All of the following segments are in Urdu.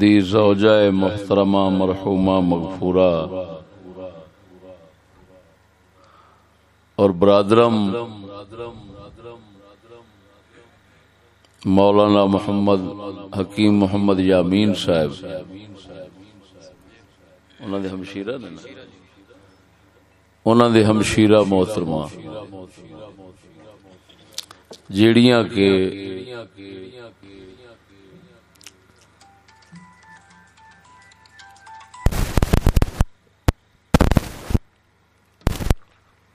دی زوجہ محترمہ، مرحومہ، مغفورہ۔ اور برادرم، مولانا محمد حکیم محمد یامین صاحب۔ انہوں نے ہمشیرہ نے انہوں نے ہمشیرہ محترمہ۔ جیڑیاں کے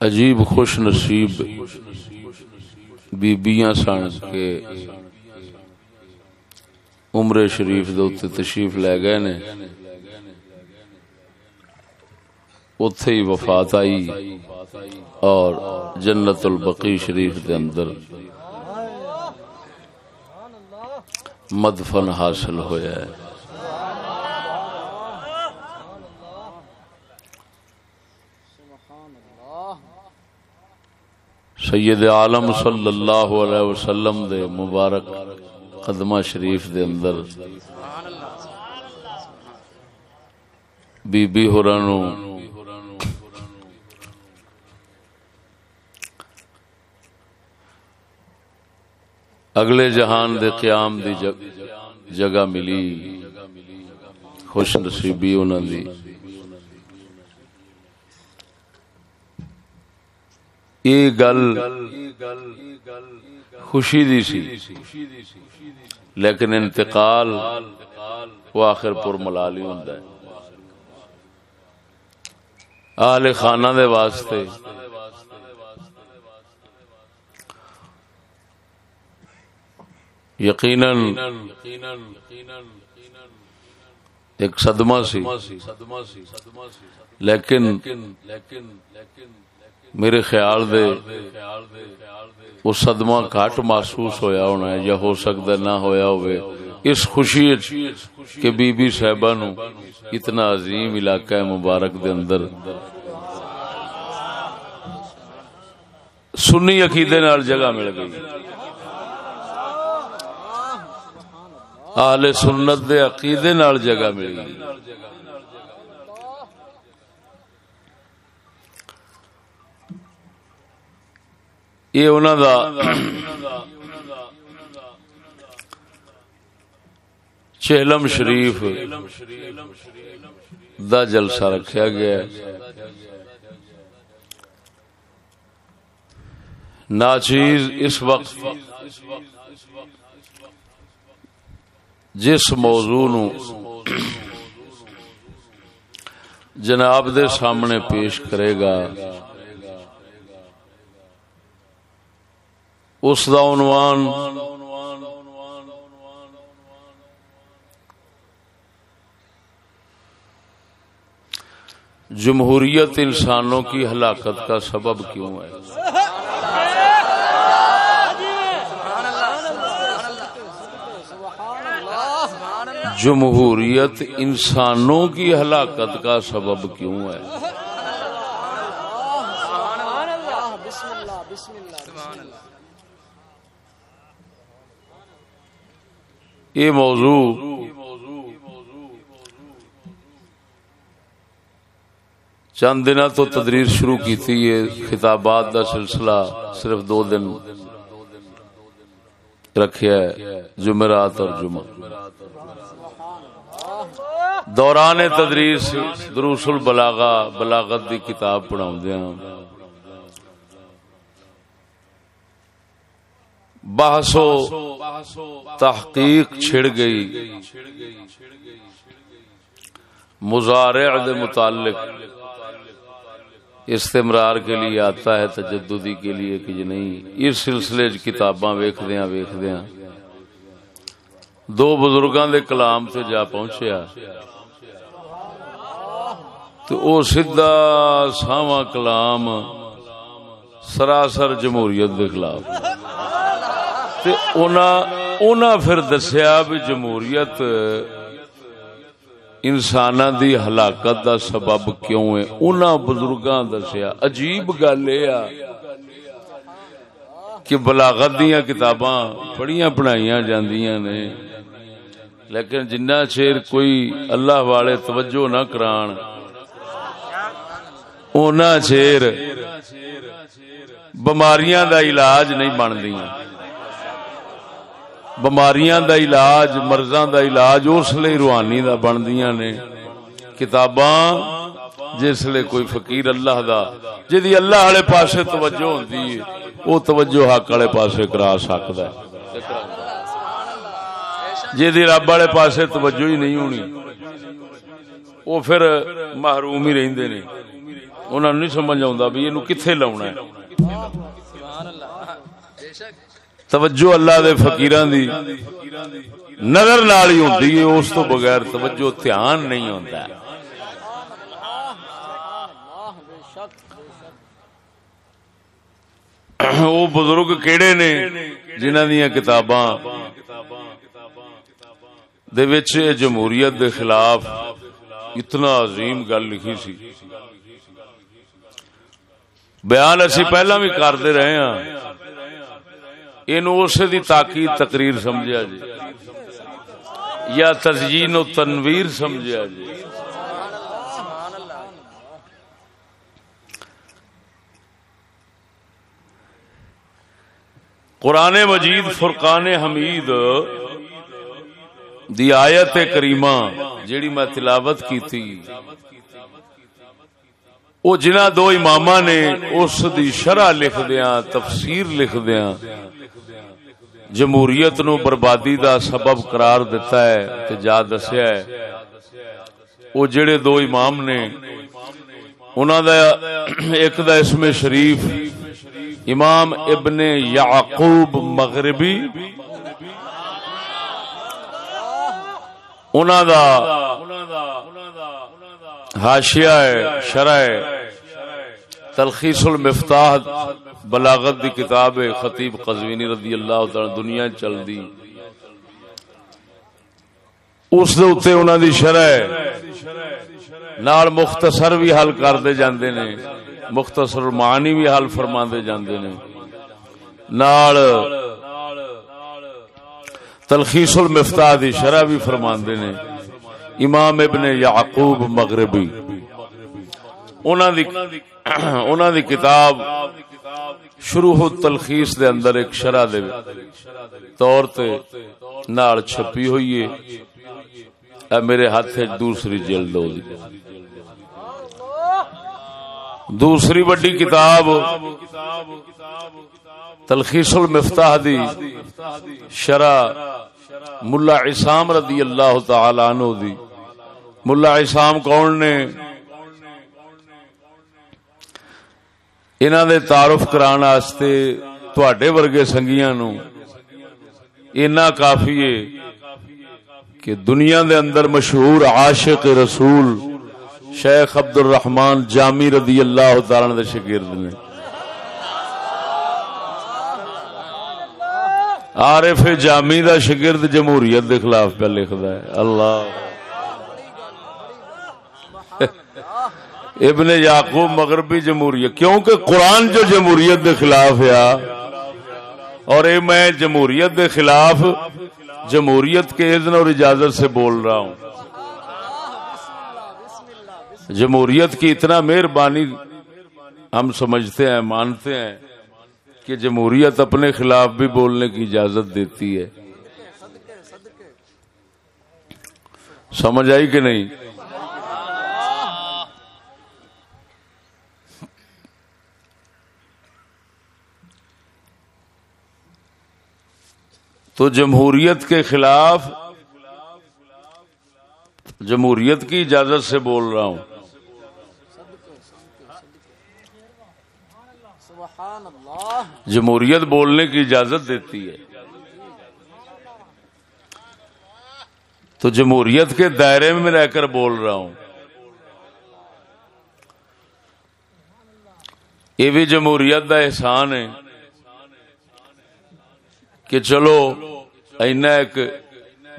عجیب خوش نصیب بیبیاں سن کے عمر شریف دے تشریف لے گئے نے۔ اتے ہی وفات آئی اور جنت البقی شریف دے اندر مدفن حاصل ہویا ہے۔ سید عالم صلی اللہ علیہ وسلم دے مبارک قدمہ شریف دے اندر بی بی ہورانو اگلے جہان دے قیام دی جگہ ملی، خوش نصیبی انہوں دی۔ یہ گل خوشی دی سی، لیکن انتقال وہ آخر پر ملالی ہوں آل خانہ دے واسطے۔ یقیناً ایک صدمہ سی، لیکن میرے خیال دے، وہ صدمہ گھٹ محسوس ہویا ہونا ہے، یا ہو سکتا نہ ہویا ہوئے۔ اس خوشی کہ بی بی صاحبہ نو اتنا عظیم علاقہ مبارک دے اندر سنی عقیدے نال جگہ مل گئی۔ اہل سنت دے عقیدے نال جگہ مل گئی۔ یہ انہوں دا چہلم شریف دا جلسہ رکھا گیا ناچیز اس وقت جس موضوع نو جناب دے سامنے پیش کرے گا۔ اس دا عنوان جمہوریت انسانوں کی ہلاکت کا سبب کیوں ہے؟ جمہوریت انسانوں کی ہلاکت کا سبب کیوں ہے؟ یہ موضوع چند دن تو تدریس شروع کی تھی، یہ خطابات دا سلسلہ صرف دو دن رکھیا ہے، جمعرات اور جمعہ۔ دوران تدریس دروس البلاغا بلاغت دی کتاب پڑھاؤں ہاں۔ دیا بحث و تحقیق چھڑ گئی۔ مزارع دے متعلق استمرار کے لیے آتا ہے، تجددی کے لیے کہ یہ نہیں۔ اس سلسلے کتاباں ویخ دیا دو بزرگاں دے کلام سے جا پہنچیا۔ تو او سیدھا ساواں کلام سراسر جمہوریت دے خلاف۔ پھر دسیا بھی جمہوریت انسان دی ہلاکت دا سبب کیوں ہے؟ انہاں بزرگاں دسیا، عجیب گل یہ کہ بلاغت دیا کتاباں پڑھیاں پڑھائیاں جاندیاں نے، لیکن جنہ چیر کوئی اللہ والے توجہ نہ کران، اونا چیر بماریاں دا علاج نہیں بندیاں بماریاں دا علاج، مرضاں دا علاج اس لیے روحانی دا بندیاں نے۔ کتاباں جس لیے کوئی فقیر اللہ دا، جدی اللہ والے پاسے توجہ ہوندی ہے وہ توجہ حق والے پاسے کرا سکتا ہے۔ جی رب والے پاسے توجہ ہی نہیں ہونی وہ پھر محروم ہی رہندے نے۔ انہوں نہیں سمجھ آتا بھی یہ کتنے لاؤنا ہے۔ توجہ اللہ دے فقیران دی۔ نظر نال ہی ہوندی ہے، اس تو بغیر توجہ دھیان نہیں ہوتا ہے وہ بزرگ کیڑے نے جنہ دیا کتاباں جمہوریت دے خلاف اتنا عظیم گل لکھی سی۔ بیان اسی پہلا بھی کرتے رہے ہاں۔ اسے دی تاکید تقریر سمجھا جی یا تزئین و تنویر سمجھا جی قرآن مجید فرقان حمید دی آیت کریمہ جیڑی میں تلاوت کی تھی جنہ دو امام نے اس دی شرح لکھ دیا تفسیر لکھ دیا جمہوریت نو بربادی دا سبب قرار دیتا ہے تے جا دسیا ہے۔ وہ جڑے دو امام نے انہوں دا ایک دا اسم شریف، امام ابن یعقوب مغربی۔ انہوں دا ہاشیا شرح تلخیص المفتاح۔ بلاغت دی کتاب خطیب قزوینی رضی اللہ تعالی دنیا چل دی۔ اس دے اتے انہوں دی شرح نال مختصر بھی حل کردے جاندے نے، مختصر المعانی بھی حل فرما دے جاندے نے۔ نال تلخیص المفتاح دی شرح بھی فرما نے۔ امام ابن یعقوب مغربی۔ انہاں دی کتاب شروع تلخیص دے اندر ایک شرح دے طور تے نال چھپی ہوئی ہے۔ میرے ہاتھ دوسری جلد ہو دی۔ دوسری بڑی کتاب تلخیص المفتاح دی شرح ملا عصام رضی اللہ تعالی عنہ دی۔ ملا عصام کون نے؟ انہاں دے تعارف کران واسطے تواڈے ورگے سنگیاں نو اینا کافی ہے کہ دنیا دے اندر مشہور عاشق رسول شیخ عبد الرحمان جامی رضی اللہ تعالی دے شاگرد نے۔ عارف جامی دا شاگرد جمہوریت دے خلاف پہ لکھدا ہے۔ اللہ ابن یعقوب مغربی جمہوریت، کیونکہ قرآن جو جمہوریت دے خلاف ہے، اور اے میں جمہوریت دے خلاف جمہوریت کے اذن اور اجازت سے بول رہا ہوں۔ جمہوریت کی اتنا مہربانی ہم سمجھتے ہیں، مانتے ہیں کہ جمہوریت اپنے خلاف بھی بولنے کی اجازت دیتی ہے۔ سمجھ آئی کہ نہیں؟ تو جمہوریت کے خلاف جمہوریت کی اجازت سے بول رہا ہوں۔ جمہوریت بولنے کی اجازت دیتی ہے۔ تو جمہوریت کے دائرے میں رہ کر بول رہا ہوں۔ یہ بھی جمہوریت کا احسان ہے۔ کہ چلو ایک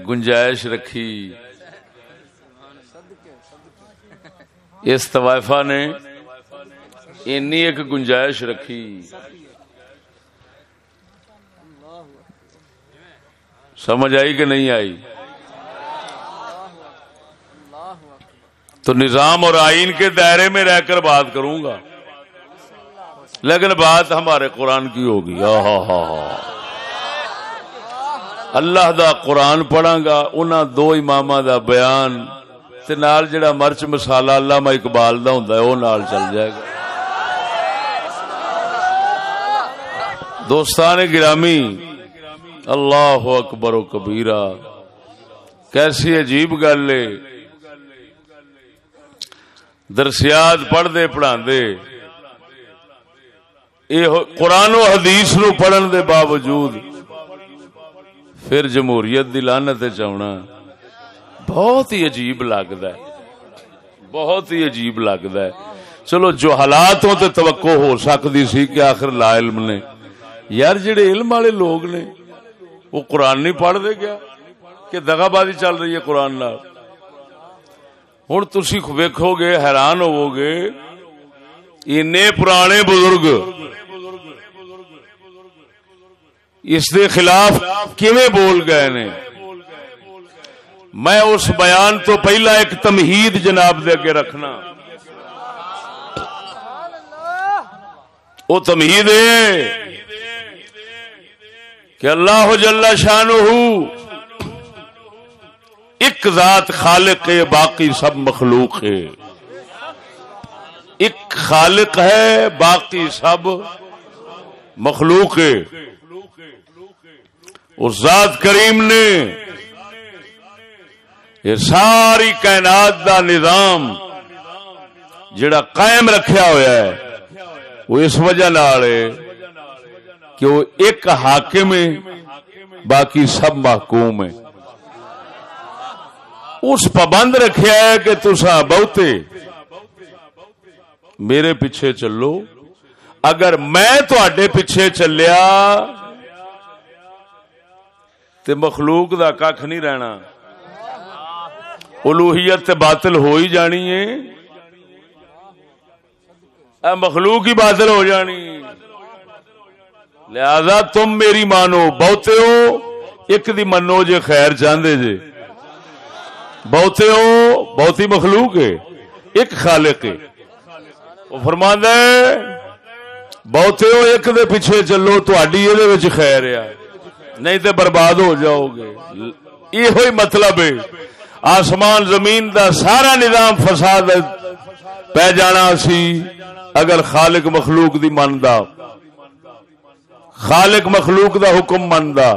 گنجائش رکھی۔ اس طوائفہ نے اینی ایک گنجائش رکھی۔ سمجھ آئی کہ نہیں آئی؟ تو نظام اور آئین کے دائرے میں رہ کر بات کروں گا۔ لیکن بات ہمارے قرآن کی ہوگی۔ اللہ دا قرآن پڑھا گا انہوں دو امام دا بیان نال جڑا مرچ مسالہ اللہ اقبال دا ہوں وہ نال چل جائے گا۔ دوستان گرامی، اللہ اکبر و کبیرہ، کیسی عجیب گل ہے۔ درسیات پڑھ دے پڑھا دے قرآن و حدیث نو پڑھن دے باوجود پھر جمہوریت دی لانت چاہنا بہت ہی عجیب لگتا ہے۔ بہت ہی عجیب لگتا ہے۔ چلو، جو حالات ہو تو توقع ہو سکتی سی کہ آخر لا علم نے۔ یار، جڑے علم والے لوگ نے، وہ قرآن نہیں پڑھ دے گیا کہ دگا بازی چل رہی ہے قرآن نال۔ ہوں تھی ویکو گے، حیران ہوو گے این پرانے بزرگ اس دے خلاف کیویں بول گئے نے؟ میں اس بیان تو پہلا ایک تمہید جناب دے اگے رکھنا۔ وہ تمہید ہے کہ اللہ جل شان ایک ذات خالق ہے، باقی سب مخلوق ہے۔ ایک خالق ہے، باقی سب مخلوق ہے۔ اس ذات کریم نے یہ ساری کائنات دا نظام جڑا قائم رکھیا ہوا ہے، وہ اس وجہ نال کہ وہ ایک حاکم ہے، باقی سب محکوم ہے اس پابند رکھیا ہے کہ تسا بہتے، میرے پیچھے چلو۔ اگر میں تڈے پیچھے چلیا تو مخلوق دا کھ نہیں رہنا۔ الوحیت تے باطل ہو ہی جانی ہے۔ مخلوق ہی باطل ہو جانی۔ لہذا تم میری مانو، بہتے ہو، ایک دی منو جے خیر چاہتے جے۔ بہتے ہو، بہتی مخلوق ہے، ایک خالق ہے۔ وہ فرما بہتے ہو، ایک دے پیچھے چلو تھی یہ خیر ہے۔ نہیں تے برباد ہو جاؤ گے یہ مطلب ہے۔ آسمان زمین دا سارا نظام فساد پہ جانا سی۔ اگر خالق مخلوق دی مندا۔ خالق مخلوق دا حکم مندا۔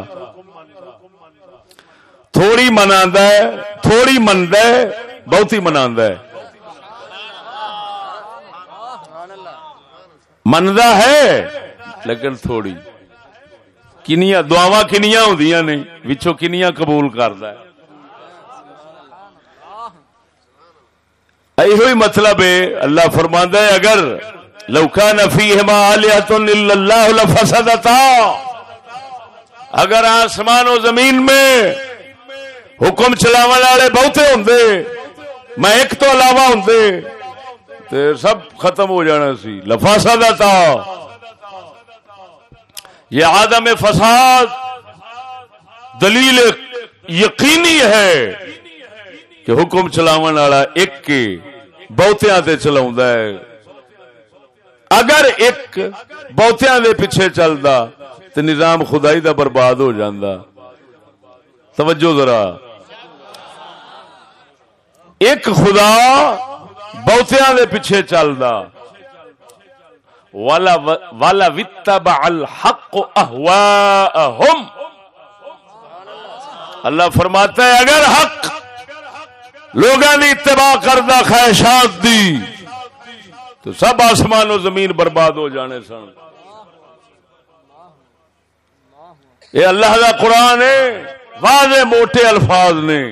تھوڑی منا تھوڑی مند بہتی منا منتا ہے، لیکن تھوڑی۔ کنیا دعوا کنیا ہوں نے بچوں کنیا قبول کرد یہ مطلب ہے اللہ فرماندہ ہے اگر لوکا نفی ہما لیا تو اللہ فسد اگر آسمان و زمین میں حکم چلاو والے بہتے ہوں میں ایک تو علاوہ ہوں تے سب ختم ہو جانا سی لفاسا تھا یہ آدم فساد دلیل یقینی ہے کہ حکم چلاو والا ایک بہتیا چلا اگر ایک بہتیا دے پیچھے چلتا تو نظام خدائی دا برباد ہو جاندہ توجہ ذرا۔ ایک خدا بہتیا دے پیچھے چلتا والا وتب الحق اہواہم اللہ فرماتا ہے، اگر حق لوگوں نے اتباع کردہ خواہشات دی، تو سب آسمان و زمین برباد ہو جانے سن۔ یہ اللہ کا قرآن ہے، واضح موٹے الفاظ نے۔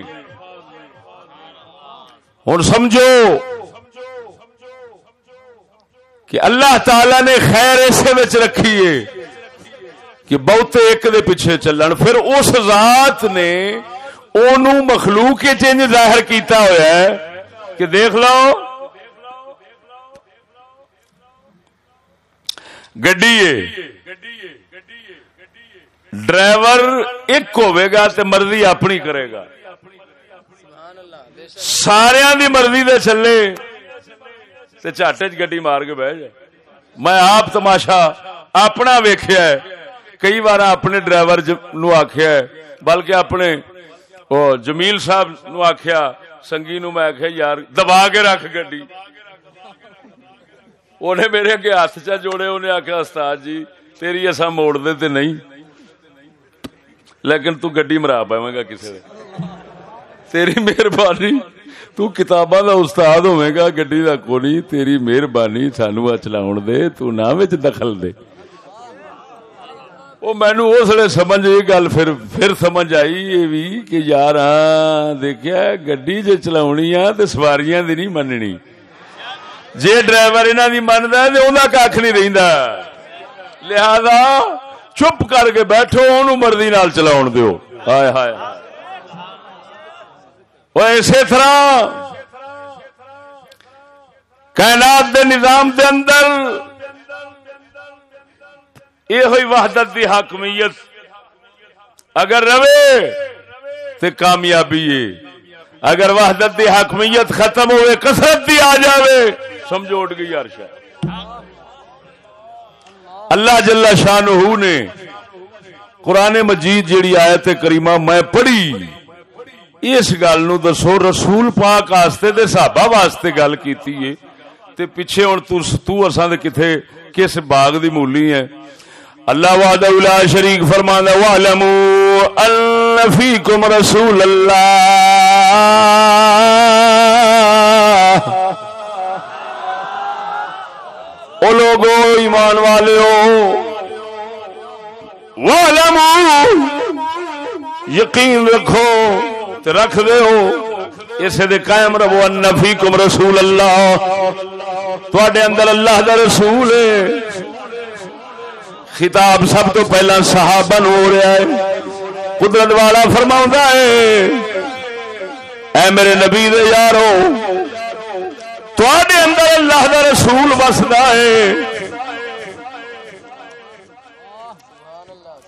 ہوں سمجھو کہ اللہ تعالی نے خیر ایسے رکھی ہے کہ بہتے ایک دے پیچھے چلن۔ پھر اس ذات نے اونو مخلوق چینج ظاہر کیتا ہوا ہے کہ دیکھ لو۔ گڈی ڈرائیور ایک ہوئے گا تو مرضی اپنی کرے گا۔ سارا دی مرضی دے چلے۔ تے چاٹے چ گڈی مار کے بہ جائے۔ میں آپ تماشا اپنا ویخیا کئی بار اپنے ڈرائیور نو آخیا بلکہ اپنے جمیل صاحب نو آخیا سنگی نو میں آخیا یار دبا کے رکھ گڈی۔ انہیں میرے اگے ہاتھ چا جوڑے انہیں آخیا استاد جی تیری ایسا موڑ دے تے نہیں۔ لیکن تو گڈی مرا پاوے گا کسی تیری مہربانی۔ تو کتاباں دا استاد ہوے گا گڈی دا کونی، تیری مہربانی سانو چلاون دے، تو نہ وچ دخل دے۔ وہ مینو اس سمجھ یہ گل پھر پھر سمجھ آئی یہ بھی کہ یار ہاں گڈی جے چلاونی آ تے سواریاں دی نہیں مننی۔ جے ڈرائیور انہاں دی مندا تے اوندا کھ نہیں رہندا لہذا چپ کر کے بیٹھو، اونوں مرضی نال چلاون دیو۔ ہائے ہائے۔ وہ اسی طرح کائنات دے نظام دے اندر یہ ہوئی وحدت دی حاکمیت اگر روے تو کامیابی اگر وحدت دی حاکمیت ختم ہوئے کسرت دی آ جاوے سمجھو اٹھ گئی ہر شاہ اللہ جل شاہ نے قرآن مجید جیڑی آیت کریمہ میں پڑھی اس گل نو دسو، رسول پاک واسطے دے صحابہ واسطے گل کیتی ہے۔ تے پیچھے ہن تو تو اساں دے کتے کس باغ دی مولی ہے اللہ وحدہ لا شریک فرماندا وعلموا ان فیکم رسول اللہ او لوگو، ایمان والے ہو وعلموا یقین رکھو۔ تے رکھ دے ہو، اسے دے قائم رہو ان فیکم رسول اللہ۔ تواڈے اندر اللہ دا رسول ہے۔ خطاب سب تو پہلا صحابہ نو ہو رہا ہے۔ قدرت والا فرما ہے، اے میرے نبی دے یارو تے اندر اللہ دا رسول وسدا ہے۔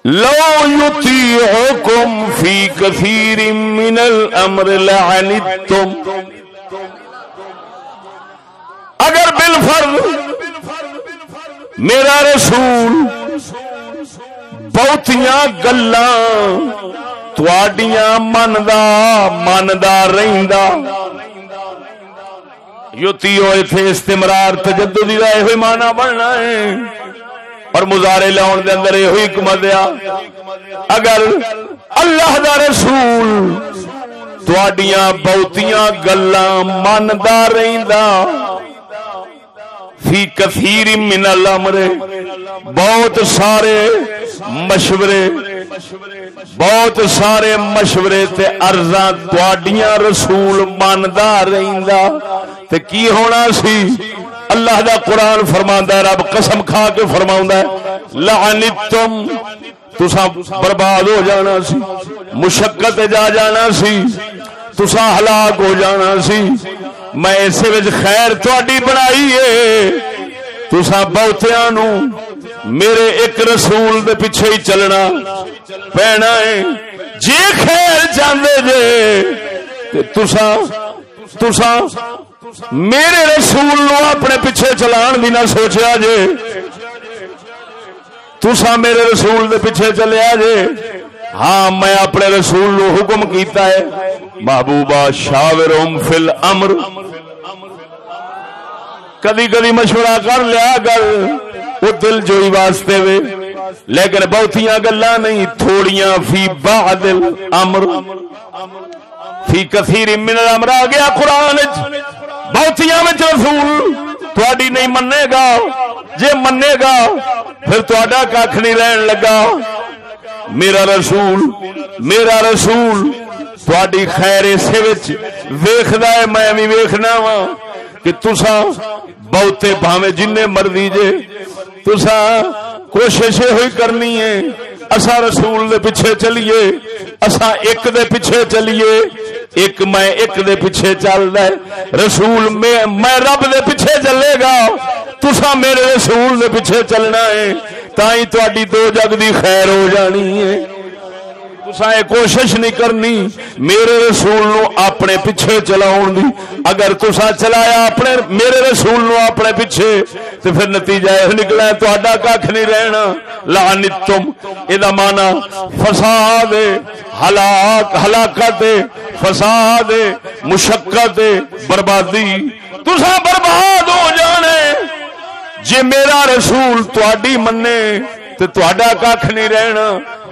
لو یطیعکم فی کثیر من الامر لعنتم. اگر بالفرض میرا رسول بہتیاں گلا مندا مندا رہندا یوتی ہوئے تھے استمرار تجددی کا یہ مانا بننا ہے۔ اور مظاہرے لاؤن دے اندر یہ حکمت آ اگر اللہ دا رسول تواڈیاں بہتیاں گلاں مندا رہندا، فی کثیر من الامر، بہت سارے مشورے، بہت سارے مشورے تے ارزاں تواڈیاں رسول ماندا رہندا، تے کی ہونا سی؟ اللہ دا قرآن فرماندا ہے، رب قسم کھا کے فرماوندا ہے۔ لعنتم تسا برباد ہو جانا سی، مشقت جا جانا سی تسا ہلاک ہو جانا سی۔ میں اسے خیر تھی بنائی ہے۔ تسا بہتیا نو میرے ایک رسول دے پیچھے ہی چلنا پینا ہے۔ جی خیر چاہتے جے تسا تسا میرے رسول نو اپنے پیچھے چلان بھی نہ سوچیا جے۔ تسا میرے رسول دے پیچھے چلیا جے۔ ہاں میں اپنے رسول نو حکم کیتا ہے۔ محبوبہ شاورم فل امر کدی کدی مشورہ کر لیا کر، وہ دل جوئی واسطے وے۔ لیکن بہتیاں گلا نہیں، تھوڑیاں فی بعد الامر۔ فی کثیر من الامر، آ گیا قرآن بہتیاں میں رسول تھوڑی نہیں منے گا جے منے گا پھر تھوڑا کھ نہیں رہن لگا میرا رسول میرا رسول تھوڑی خیر اسے ویخد ہے میں بھی ویخنا وا کہ تسا بہتے بھاوے جن مرضی جے تسا کوشش ہوئی کرنی ہے اسا رسول دے پیچھے چلیے اسا ایک دے پیچھے چلیے ایک میں ایک دے پیچھے چل رہا ہے۔ رسول میں میں رب دے پیچھے چلے گا۔ تسا میرے رسول دے پیچھے چلنا ہے۔ تھی تھی دو جگ دی خیر ہو جانی ہے۔ تسا یہ کوشش نہیں کرنی میرے رسول نو اپنے پیچھے چلاؤ دی اگر تسا چلایا اپنے میرے رسول نو اپنے پیچھے تو پھر نتیجہ یہ نکلا تا کھ نہیں رہنا لانتم یہ مانا فساد ہلاک ہلاکت فساد مشقت بربادی تسا برباد ہو جانے جی میرا رسول تھی منے تو کھ نہیں رہنا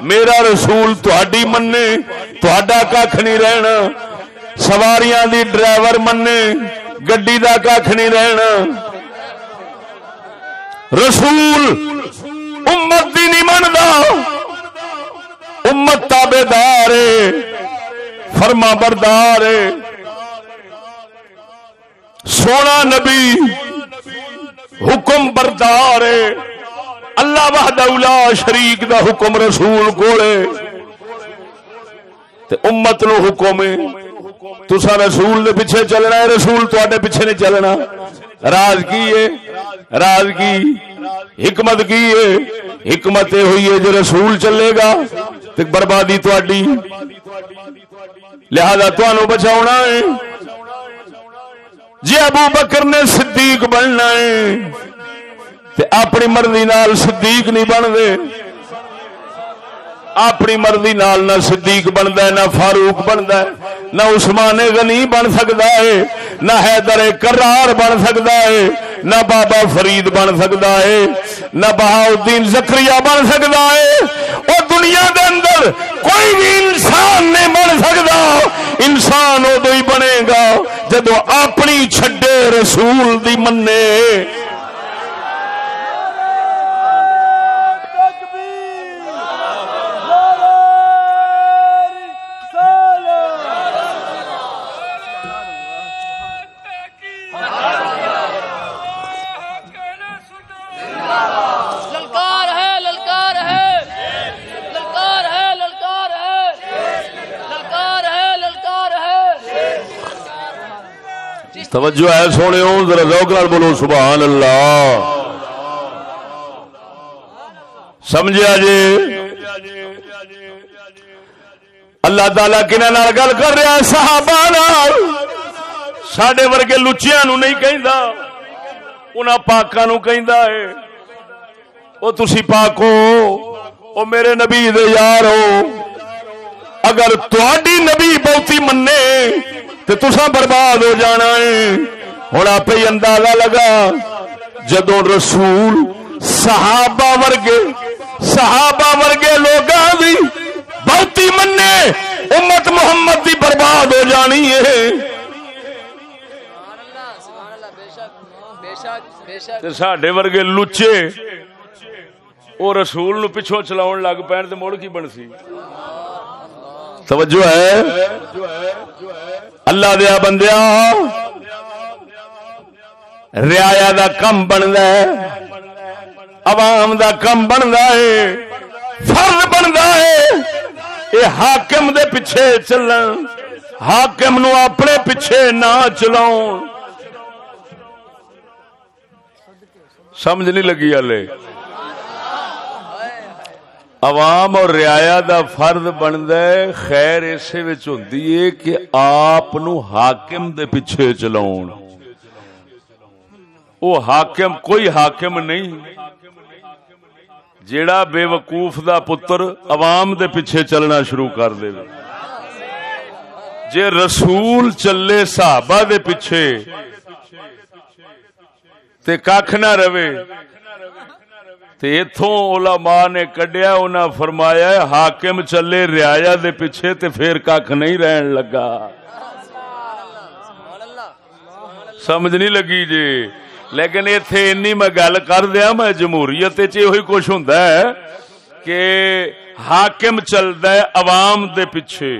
میرا رسول تھی منے تا کھ نہیں رہنا۔ سواریاں دی ڈرائیور منے گڈی دا کھ نہیں رہنا۔ رسول امت دی نہیں منتا امت تابے دار فرما بردار سونا نبی حکم بردار اللہ وحد اولا شریک دا حکم رسول کوڑے تے امت نو حکم تسا رسول دے پیچھے چلنا ہے، رسول تے پیچھے نہیں چلنا۔ راز کی ہے؟ راز کی۔ حکمت کی ہے۔ حکمت یہ ہوئی ہے، جو رسول چلے گا، تے بربادی تھی لہذا تمہوں بچاؤ ہے۔ جی ابو بکر نے صدیق بننا ہے۔ اپنی مرضی نال صدیق نہیں بنتے۔ اپنی مرضی نال نہ صدیق بنتا ہے، نہ فاروق بنتا ہے، نہ عثمان غنی بن سکتا ہے، نہ حیدر کرار بن سکتا ہے، نہ بابا فرید بن سکتا ہے، نہ بہاؤدین زکری بن سکتا ہے۔ وہ دنیا دے اندر کوئی بھی انسان نہیں بن سکتا۔ انسان ادو ہی بنے گا جدو اپنی چھڈے رسول دی منے توجہ ہے سونے ذرا روک لال بولو سبحان اللہ سمجھا جی؟ اللہ تعالی کنہ گل کر رہا صحابہ سڈے ورگے لچیا نو نہیں کہ پاکا نو کہ وہ تھی پاکو وہ میرے نبی دے یار ہو۔ اگر تھی نبی بہتی منے تو تسا برباد ہو جانا ہے۔ ہوں آپ ہی اندازہ لگا جدو رسول صحابہ ورگے صحابہ ورگے لوگ بھی بہتی منے امت محمد دی برباد ہو جانی ہے۔ سڈے ورگے لچے وہ رسول نو پچھو چلاؤ لگ پین تو مڑ کی بن سی توجہ ہے۔ اللہ دیا بندیا ریا دا کم بنتا ہے، عوام دا کم بنتا ہے، فرد بنتا ہے۔ یہ حاکم دے پیچھے چلن، حاکم نو اپنے پیچھے نہ چلاؤ سمجھ نہیں لگی ہلے عوام اور رعایا دا فرد بنتا ہے، خیر اسے ہے کہ آپ حاکم دے پیچھے چلاؤ وہ حاکم، کوئی حاکم نہیں۔ جیڑا بے وقوف دا پتر عوام دے پیچھے چلنا شروع کر دے۔ جے رسول چلے صحابہ دے پیچھے تے کھ نہ رہے۔ اتوں علماء نے کڈیا، انہاں فرمایا حاکم چلے ریا دے پیچھے تے پھر کھ نہیں رہن لگا۔ سمجھ نہیں لگی جی۔ لیکن اتے این میں گل کر دیا، میں جمہوریت کچھ ہوں کہ حاکم چلتا ہے عوام دے پیچھے۔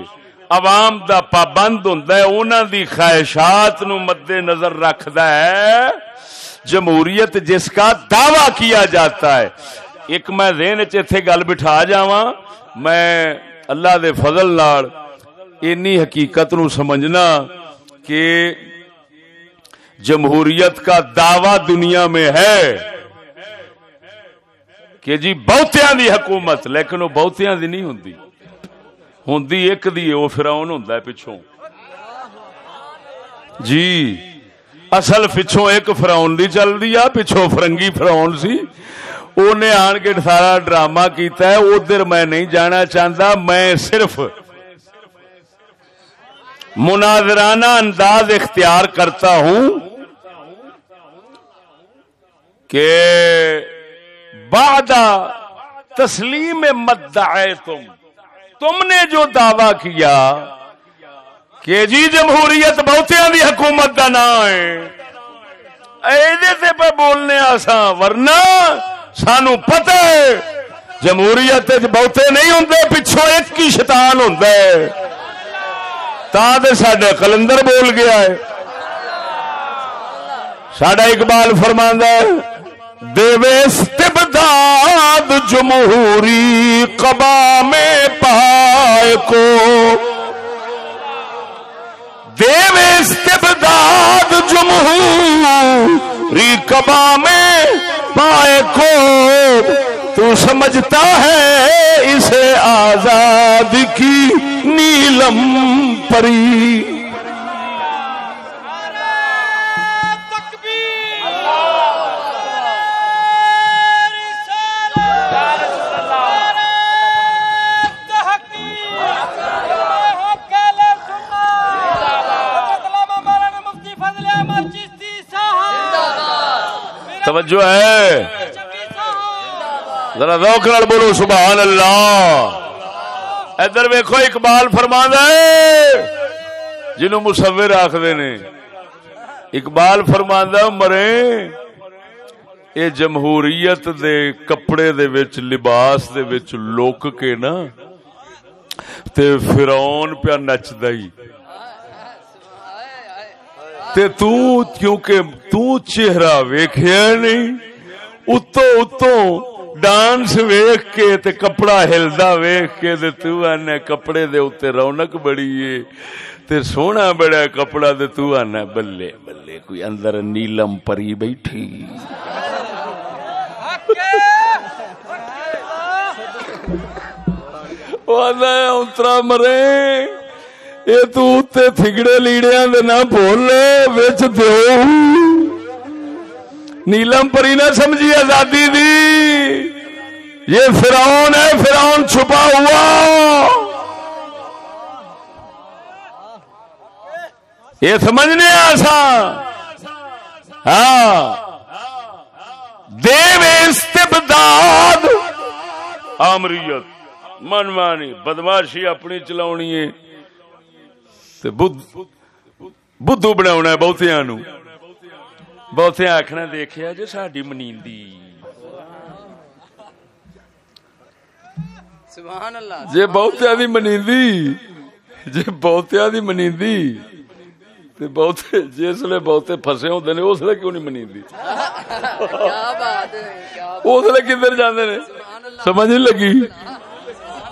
عوام دا پابند ہوں انہوں دی خواہشات نو مد نظر رکھد ہے۔ جمہوریت جس کا دعوی کیا جاتا ہے۔ ایک میں ذہن چ گل بٹھا جاواں، میں اللہ دے فضل لار انی حقیقت نو سمجھنا کہ جمہوریت کا دعوی دنیا میں ہے کہ جی بہتیاں دی حکومت، لیکن وہ بہتیاں دی نہیں ہوندی۔ ہوندی ایک دی، وہ فرعون ہوندہ ہے پچھوں۔ جی۔ اصل پچھوں ایک فراؤن دی چل رہی آ، پچھوں فرنگی فراؤن سی۔ انہیں آن کے سارا ڈراما کیتا ہے، ادھر میں نہیں جانا چاہتا میں صرف مناظرانہ انداز اختیار کرتا ہوں کہ بعد تسلیم مدعے تم تم نے جو دعویٰ کیا کہ جی جمہوریت بہتیاں دی حکومت دا نام ہے۔ ایدے تے پہ بولنے آسان ورنہ سانو پتہ ہے، جمہوریت بہتے نہیں ہوں پچھو ایک کی شیطان ہوندے تا دے ساڑے کلندر بول گیا ہے۔ سڈا اقبال فرماندہ دیوے استبداد جمہوری قبا میں پائے کو۔ دیو استبداد جمہوری کبا میں پائے کو تو سمجھتا ہے اسے آزاد کی نیلم پری۔ توجہ ہے۔ ذرا روک نال بولو سبحان اللہ ادھر ویکو اقبال فرما ہے۔ جنو مصور آخر نے۔ اقبال فرما مرے یہ جمہوریت دے کپڑے دے وچ، لباس دے وچ لوک کے نا، تے فرعون پیا نچ دائی تے تو کیونکہ تو چہرہ ویکھیا نہیں اتو اتو ڈانس ویخ کے تے کپڑا ہلدا ویخ کے تے تو آنا کپڑے دے اتنے رونق بڑی ہے، تے سونا بڑا کپڑا تے تو آنا بلے بلے کوئی اندر نیلم پری بیٹھی۔ اترا مرے۔ ਇਹ ਤੂੰ ਉੱਤੇ ਫਿਗੜੇ ਲੀੜਿਆਂ ਦੇ ਨਾ ਭੋਲ ਵਿੱਚ ਦਿਓ। ਨੀਲਮ ਪਰੀ ਨਾ ਸਮਝੀ ਆਜ਼ਾਦੀ ਦੀ। یہ فرعون ہے فرعون چھپا ہوا یہ سمجھنے آسا ہاں دیو استبداد آمریت منمانی بدماشی اپنی چلاونی ہے تے بدھو بناونا ہے نو بہتیا آکھنا دیکھا جی ساڈی منی جی بہتیا جے جی دی منیندی جے بہتیاں دی بہتے جس ہوں بہتے پھسے اس کیوں نہیں منیندی اسلے اس کدھر جاندے نے سمجھ نہیں لگی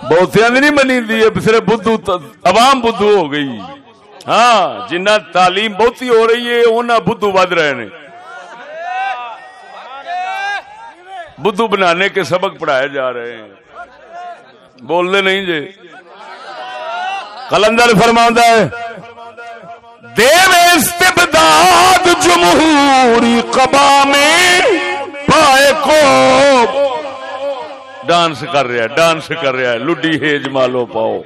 بہتیا دی نہیں منی صرف بدھو عوام بدھو ہو گئی ہاں جنہ تعلیم بہتی ہو رہی ہے انہوں بدھو بد رہے ہیں بدھو بنانے کے سبق پڑھائے جا رہے ہیں۔ بولنے نہیں جی کلندر فرما ہے دیو استبداد جمہوری قبا میں پائے کو ڈانس کر رہا ہے، ڈانس کر رہا ہے، لڈی ہیج مالو پاؤ۔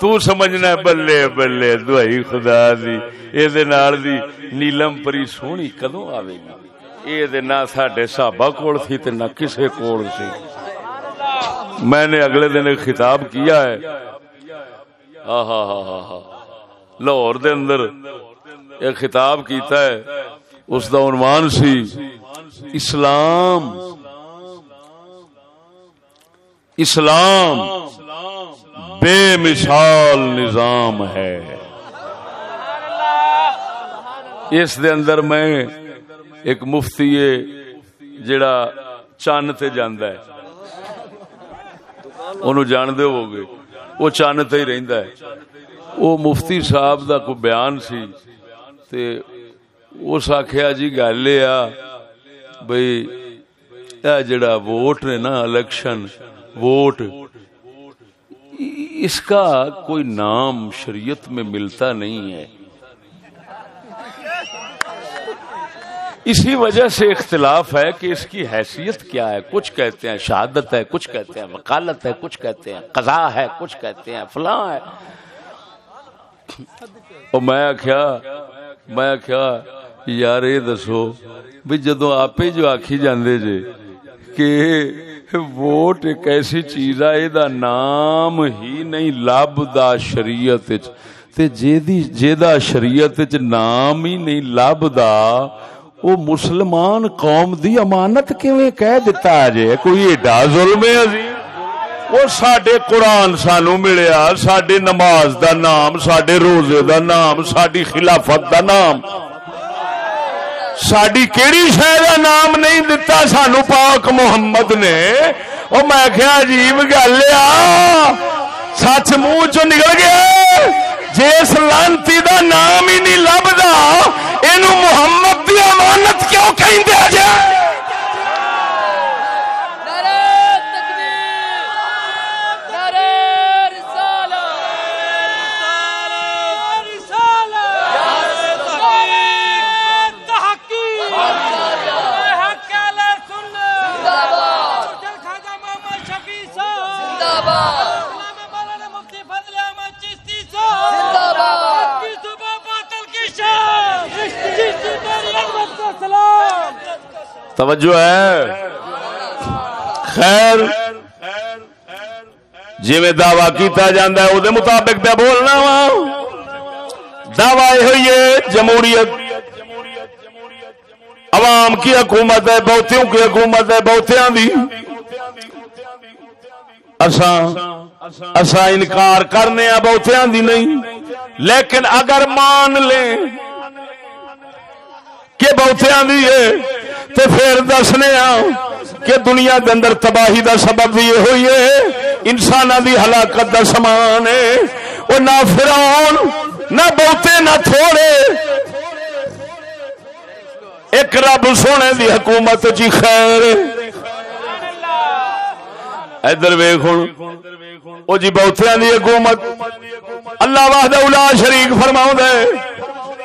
تو سمجھنا بلے بلے دوائی خدا دی اے دے نال دی نیلم پری سونی کدو آوے گی اے دے نہ ساڈے صحابہ کول تھی تے نہ کسے کول سی میں نے اگلے دن ایک خطاب کیا ہے ہاں ہاں ہاں لاہور دے اندر ایک خطاب کیتا ہے اس دا عنوان سی اسلام اسلام بے مثال نظام ہے۔ اس دے اندر میں ایک مفتی جڑا چند تے جاندا ہے۔ اونوں جان دے ہو گے وہ چند تے ہی رہندا ہے۔ وہ مفتی صاحب دا کوئی بیان سی تے اس آکھیا جی گل اے آ بھئی اے جڑا ووٹ نے نا الیکشن، ووٹ اس کا کوئی نام شریعت میں ملتا نہیں ہے۔ اسی وجہ سے اختلاف ہے کہ اس کی حیثیت کیا ہے۔ کچھ کہتے ہیں شہادت ہے، کچھ کہتے ہیں وکالت ہے، کچھ کہتے ہیں قضا ہے، کچھ کہتے ہیں فلاں ہے۔ اور میں آخیا میں آخیا یار یہ دسو بھی جدو آپ جو آخی جاندے جے کہ ووٹ ایک ایسی چیز ہے یہ نام ہی نہیں لبدا شریعت تے جیدی جیدا شریعت وچ نام ہی نہیں لبدا او مسلمان قوم دی امانت کیویں کہہ دیتا جے؟ کوئی ایڈا ظلم ہے عظیم؟ وہ سڈے قرآن سانو ملیا سڈے نماز دا نام سڈے روزے دا نام ساری خلافت دا نام۔ ساری کہڑی شہر کا نام نہیں دتا سانو پاک محمد نے؟ وہ میں کیا عجیب گل آ، سچ منہ چ نکل گیا؟ جس لانتی دا نام ہی نہیں لبدا یہ محمد کی امانت کیوں کہیں جائے توجہ ہے؟ خیر جی دعوی کیتا جاندہ ہے وہ مطابق پہ بولنا وا۔ دعوی یہ ہوئی ہے، جمہوریت۔ عوام کی حکومت ہے بہتوں کی حکومت ہے، بہتیاں دی۔ اساں اساں انکار کرنے ہیں، بہتیاں دی نہیں۔ لیکن اگر مان لیں کہ بہتیاں دی ہے تو پھر دسنے کہ دنیا کے اندر تباہی دا سبب بھی یہ ہوئی ہے انسان دی ہلاکت دا سامان ہے۔ وہ نہ فراؤن نہ بہتے، نہ تھوڑے۔ ایک رب سونے دی حکومت جی خیر ادھر ویخ ہوں وہ جی بہتیاں دی حکومت۔ اللہ واہد الا شریک فرماؤں دے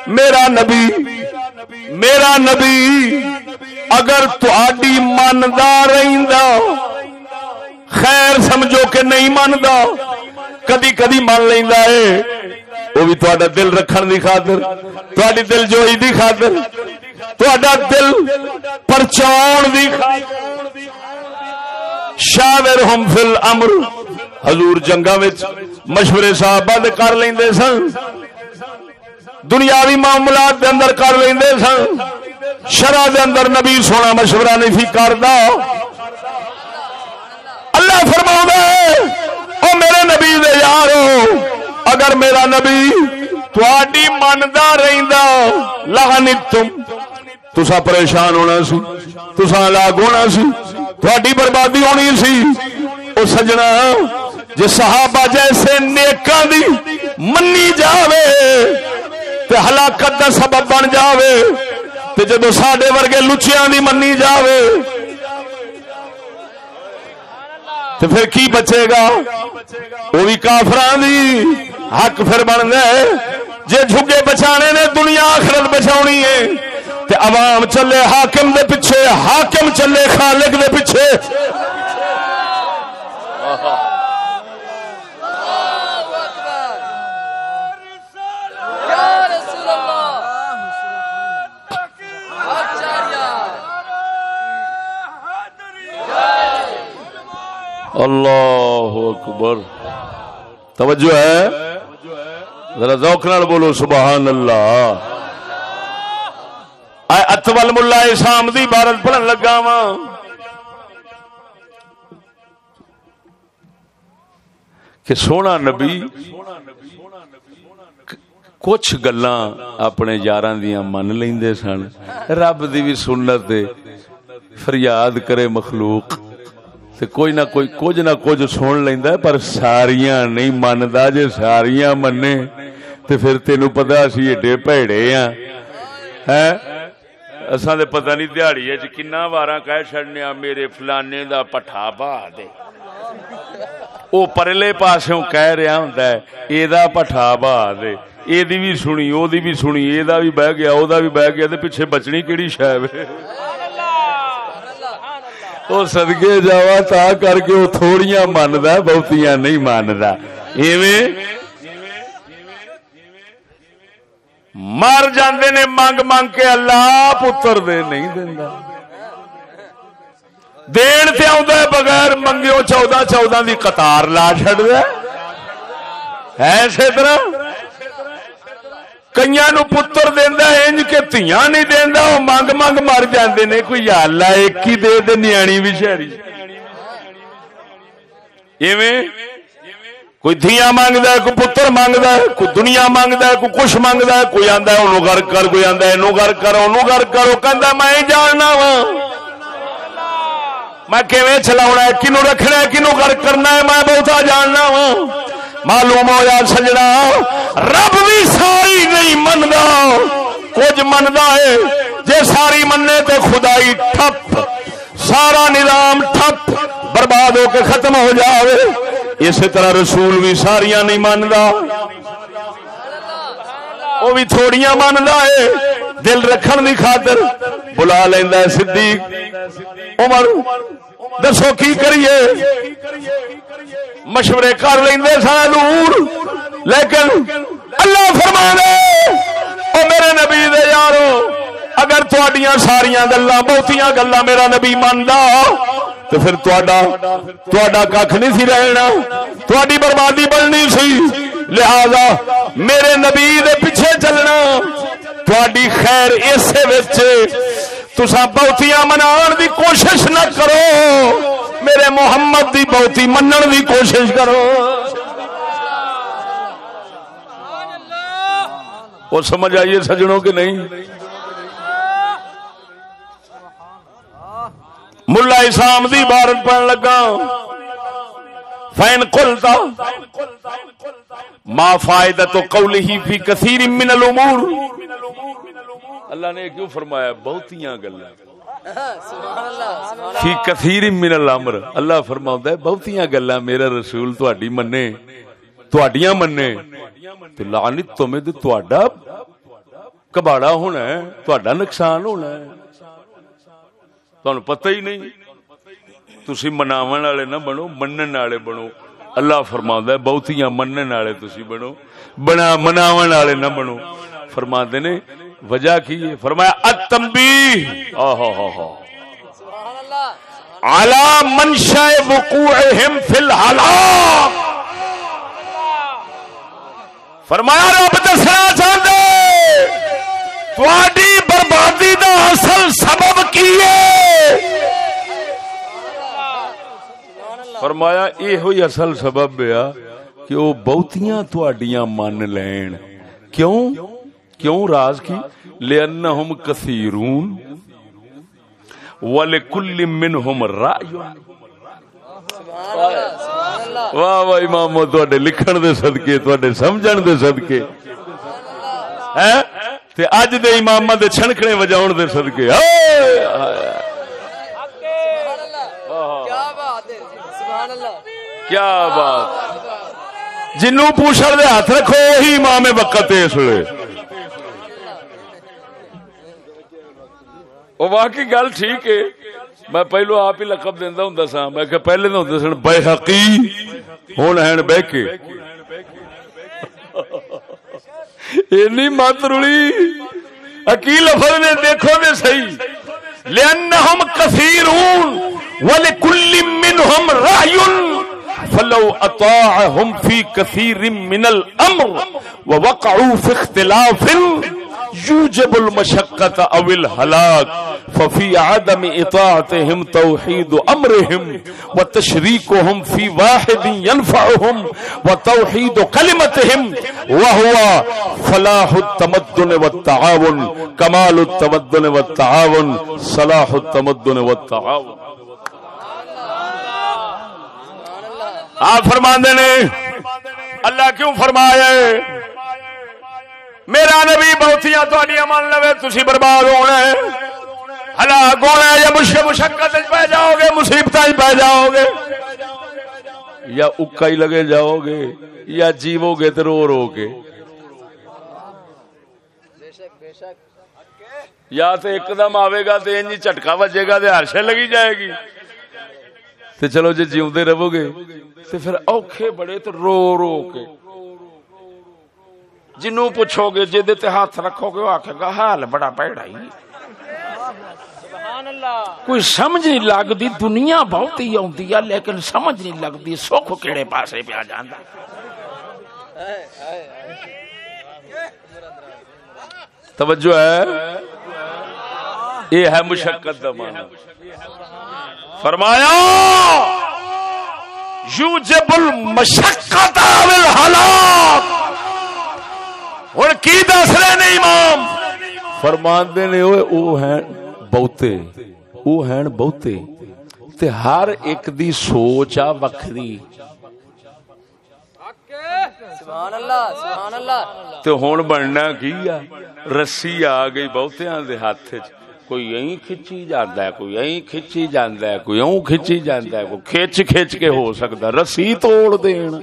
میرا نبی میرا نبی، اگر تھی مندا رہندا خیر سمجھو کہ نہیں مندا کدی کدی من لینا ہے۔ وہ بھی تا دل رکھن دی خاطر تاری دل جوئی دی خاطر تا دل پرچاؤ دی خاطر۔ شاور ہم فل امر حضور جنگا مشورے صاحب بند کر لیں سن۔ دنیاوی معاملات دے اندر کر لیں سن۔ شرع دے اندر نبی سونا مشورہ نہیں سی کردا۔ اللہ فرما او میرے نبی دے یارو، اگر میرا نبی تھوڑی مندا رہندا لہنی تسا پریشان ہونا سی تسا لاگ ہونا سی تھوڑی بربادی ہونی سی۔ او سجنا، جے صحابہ جیسے نیکاں دی منی جاوے تے ہلاکت دا سبب بن جاوے تے جدو ساڈے ورگے لچیاں دی منی جاوے تے پھر کی بچے گا؟ وہ بھی کافران دی حق پھر بن گئے جے جھگے بچانے نے دنیا آخرت بچاونی ہے۔ تے عوام چلے، حاکم دے پیچھے، حاکم چلے، خالق دے پیچھے اللہ اکبر یا رسول اللہ آچاریہ اللہ اکبر۔ توجہ ہے؟ ذرا ذوق نال بولو سبحان اللہ اے اتول ملا اسام دی عبارت پڑھن لگا وا کہ سونا نبی، کچھ گلاں اپنے یاراں دیاں من لیندے سن۔ رب دی بھی سنت فریاد کرے مخلوق۔ ਤੇ ਕੋਈ ਨਾ ਕੋਈ, ਕੁਝ ਨਾ ਕੁਝ ਸੁਣ ਲੈਂਦਾ ਪਰ ਸਾਰੀਆਂ ਨਹੀਂ ਮੰਨਦਾ। ਜੇ ਸਾਰੀਆਂ ਮੰਨੇ, ਤੇ ਫਿਰ ਤੈਨੂੰ ਪਤਾ ਅਸੀਂ ਏਡੇ ਭੈੜੇ ਆ। ਹੈ? ਅਸਾਂ ਦੇ ਪਤਾ ਨਹੀਂ ਦਿਹਾੜੀ ਚ ਕਿੰਨਾ ਵਾਰਾਂ ਕਹਿ ਛੱਡਨੇ ਮੇਰੇ ਫਲਾਣੇ ਦਾ ਪਠਾ ਭਾ ਦੇ। ਉਹ ਪਰਲੇ ਪਾਸਿਓਂ ਕਹਿ ਰਿਹਾ ਹੁੰਦਾ ਇਹਦਾ ਪਠਾ ਭਾ ਦੇ। ਇਹਦੀ ਵੀ ਸੁਣੀ, ਉਹਦੀ ਵੀ ਸੁਣੀ, ਇਹਦਾ ਵੀ ਬਹਿ ਗਿਆ, ਉਹਦਾ ਵੀ ਬਹਿ ਗਿਆ, ਤੇ ਪਿੱਛੇ ਬਚਣੀ ਕਿਹੜੀ ਸ਼ੈ ਵੇ? سدگے جا تا کر کے وہ تھوڑیاں ماند بہت نہیں مانتا ای مر جگ منگ کے اللہ پتر دے نہیں دغیر منگو چودہ چودہ کی قطار لا چیتر کئی پتر دینا انج کے دیا نہیں دینا وہ منگ منگ مر جاندے نے کوئی ہالا ایک ہی دے دے نیانی بھی شہری ایویں کوئی دیا مانگتا ہے کوئی پتر منگتا ہے کوئی دنیا منگتا ہے کوئی کچھ منگتا ہے کوئی آدھا انہوں گھر کر کوئی آدھا یہ گھر کر انہوں گر کر وہ کہہ میں جاننا وا میں کیون چلا ہے کنوں رکھنا ہے کنوں گھر کرنا ہے میں بہتا جاننا وا معلوم ہوا سجنا، رب بھی ساری نہیں منگا کچھ منگا ہے، جے ساری منے تو خدائی ٹھپ، سارا نظام ٹھپ، برباد ہو کے ختم ہو جائے اسی طرح رسول بھی ساریا نہیں منگا وہ بھی تھوڑیاں منگا ہے، دل رکھن کی خاطر بلا لینا صدیق عمر۔ دسو کی کریے مشورے کر لیں سارا دور لیکن اللہ فرمانے او میرے نبی دے یارو اگر تہاڈیاں ساریاں گلا بہت گلا میرا نبی مانتا تو پھر تا تہاڈا نہیں سی رہنا تھوڑی بربادی بننی سی لہذا میرے نبی دے پیچھے چلنا تھوڑی خیر اسے وچ تساں بہتیاں منان دی کوشش نہ کرو۔ میرے محمد دی بہتی منن دی کوشش کرو۔ وہ سمجھ آئیے سجنوں کہ نہیں؟ ملا اسام دی عبارت پڑھن لگا۔ فین قلتا، ما فائدہ تو قولی فی کثیر من الامور۔ اللہ نے کیوں فرمایا بہتیاں گلاں؟ فی کثیر من الامر. اللہ فرماوندا ہے بہتیاں گلاں میرا رسول تہاڈی مننے تہاڈیاں مننے تے لعنت تمہیں تے تہاڈا کباڑا ہونا ہے تہاڈا نقصان ہونا ہے۔ تانوں پتہ ہی نہیں تسی مناون والے نہ بنو منن والے بنو۔ اللہ فرماوندا ہے بہتیاں منن والے تسی بنو بنا مناون والے نہ بنو۔ فرماندے نے وجہ کی ہے فرمایا التنبیہ۔ اللہ على منشا وقوعهم فی الحلاق فرمایا رب دسنا چاہتے تھوڑی بربادی دا اصل سبب کی ہے؟ فرمایا یہ ہوئی اصل سبب ہے کہ وہ بہتیاں تھوڑیاں من لین۔ کیوں؟ کیوں راز کی؟ لأنہم کثیرون وَلِكُلِّ مِّنْهُمْ رَأْيٌ۔ سبحان واہ واہ امامو تواڈے لکھن دے صدقے، تواڈے سمجھن دے صدقے۔ ہیں تے اج دے اماماں دے چھنکنے وجاون دے صدقے۔ ہائے کیا بات ہے سبحان اللہ کیا بات۔ جنوں پوچھڑ دے ہاتھ رکھو، وہی امام وقت اس ویلے۔ وہ واقعی گل ٹھیک ہے۔ میں پہلو آپ ہی لقب دینا ہوں سا میں کہ پہلے تو ہوں سن بے حقی۔ ہوں ہیں بہ کے۔ اینی مت رلی۔ اکی لفظ نے دیکھو گے صحیح۔ لأنهم كثيرون ولكل منهم رأي فلو أطاعهم في كثير من الأمر ووقعوا في اختلاف يوجب المشقة أو الهلاك ففي عدم إطاعتهم توحيد أمرهم وتشريكهم في واحد ينفعهم وتوحيد كلمتهم وهو فلاح التمدن والتعاون كمال التمدن والتعاون صلاح التمدن والتعاون. آپ فرماندے نے، اللہ کیوں فرمایا میرا نبی بہتیاں تہاڈیاں من لوے، تسی برباد ہونا ہے۔ ہلاک ہونا ہے یا مشکل مشقت پہ جاؤ گے مصیبت پہ جاؤ گے یا اکا ہی لگے جاؤ گے یا جیو گے تو رو رو کے یا تو ایک دم آئے گا تو انج جھٹکا بجے گا تو ہرش لگی جائے گی۔ تو چلو جی جیوندے رہو گے تو پھر اوکھے بڑے تو رو رو کے۔ جنوں پوچھو گے جی ہاتھ رکھو گے وہ آخے گا، حال بڑا پیڑا ہی۔ کوئی سمجھ نہیں لگتی دنیا بہت ہی آتی ہے، لیکن سمجھ نہیں لگتی سکھ کہڑے پاسے پہ آ جانا توجہ ہے؟ یہ ہے مشقت کا مانا فرمایا یو جب المشقت حالات ہوں کی دس رہے نے امام؟ فرمان دے نے اوے او ہیں بہتے او ہیں بہتے تے ہر ایک دی سوچ آ وکھری۔ سبحان اللہ سبحان اللہ تے ہن بننا کی آ؟ رسی آ گئی بہتیاں دے ہاتھ وچ۔ کوئی یہیں کھچی جاندا ہے کوئی یہیں کھچی جاندا ہے کوئی یوں کھچی جاندا ہے کوئی کھچ کھچ کے ہو سکدا رسی توڑ دین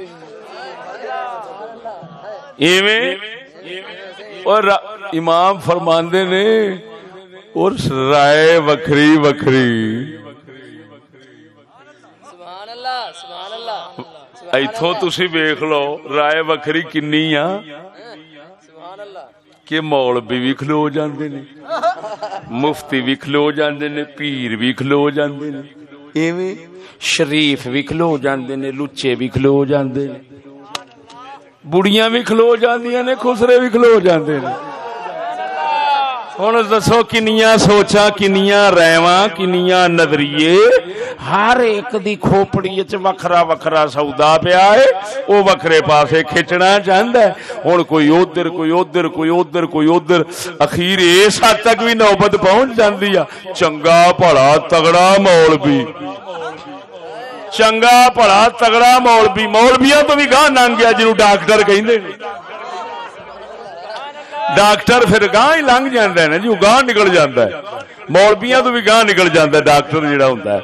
ایویں اور امام فرماندے نے اور رائے وکھری وکھری سبحان اللہ سبحان اللہ ایتھوں تسی ویکھ لو رائے وکھری کنی آ کہ مولوی بھی کھلو جاندے نے مفتی بھی کھلو جاندے نے پیر بھی کھلو جاندے نے ایویں شریف بھی کھلو جاندے نے لچے بھی کھلو جاندے نے بڑیاں بھی کھلو جاندیاں نے خسرے بھی کھلو جاندے نے ہن دسو کنیاں سوچاں، کنیاں رہواں، کنیاں نظریے۔ ہر ایک دی کھوپڑی وچ وکھرا وکھرا سودا پیا ہے، او وکھرے پاسے کھچنا چاہندا ہے۔ ہن کوئی ادھر کوئی ادھر کوئی ادھر کوئی ادھر۔ اخیر اس حد تک بھی نوبت پہنچ جاندی آ۔ چنگا بھلا تگڑا مولوی۔ چنگا بھلا تگڑا مولوی۔ مولویاں تو بھی گاہ ننگ گیا جنوں ڈاکٹر کہندے نے۔ ڈاکٹر پھر گاہ ہی لنگ جاندہ نا جی وہ گاہ نکل جاندہ ہے۔ مولبیاں تو بھی گاہ نکل جاندہ ہے، ڈاکٹر جڑا ہوں ہے۔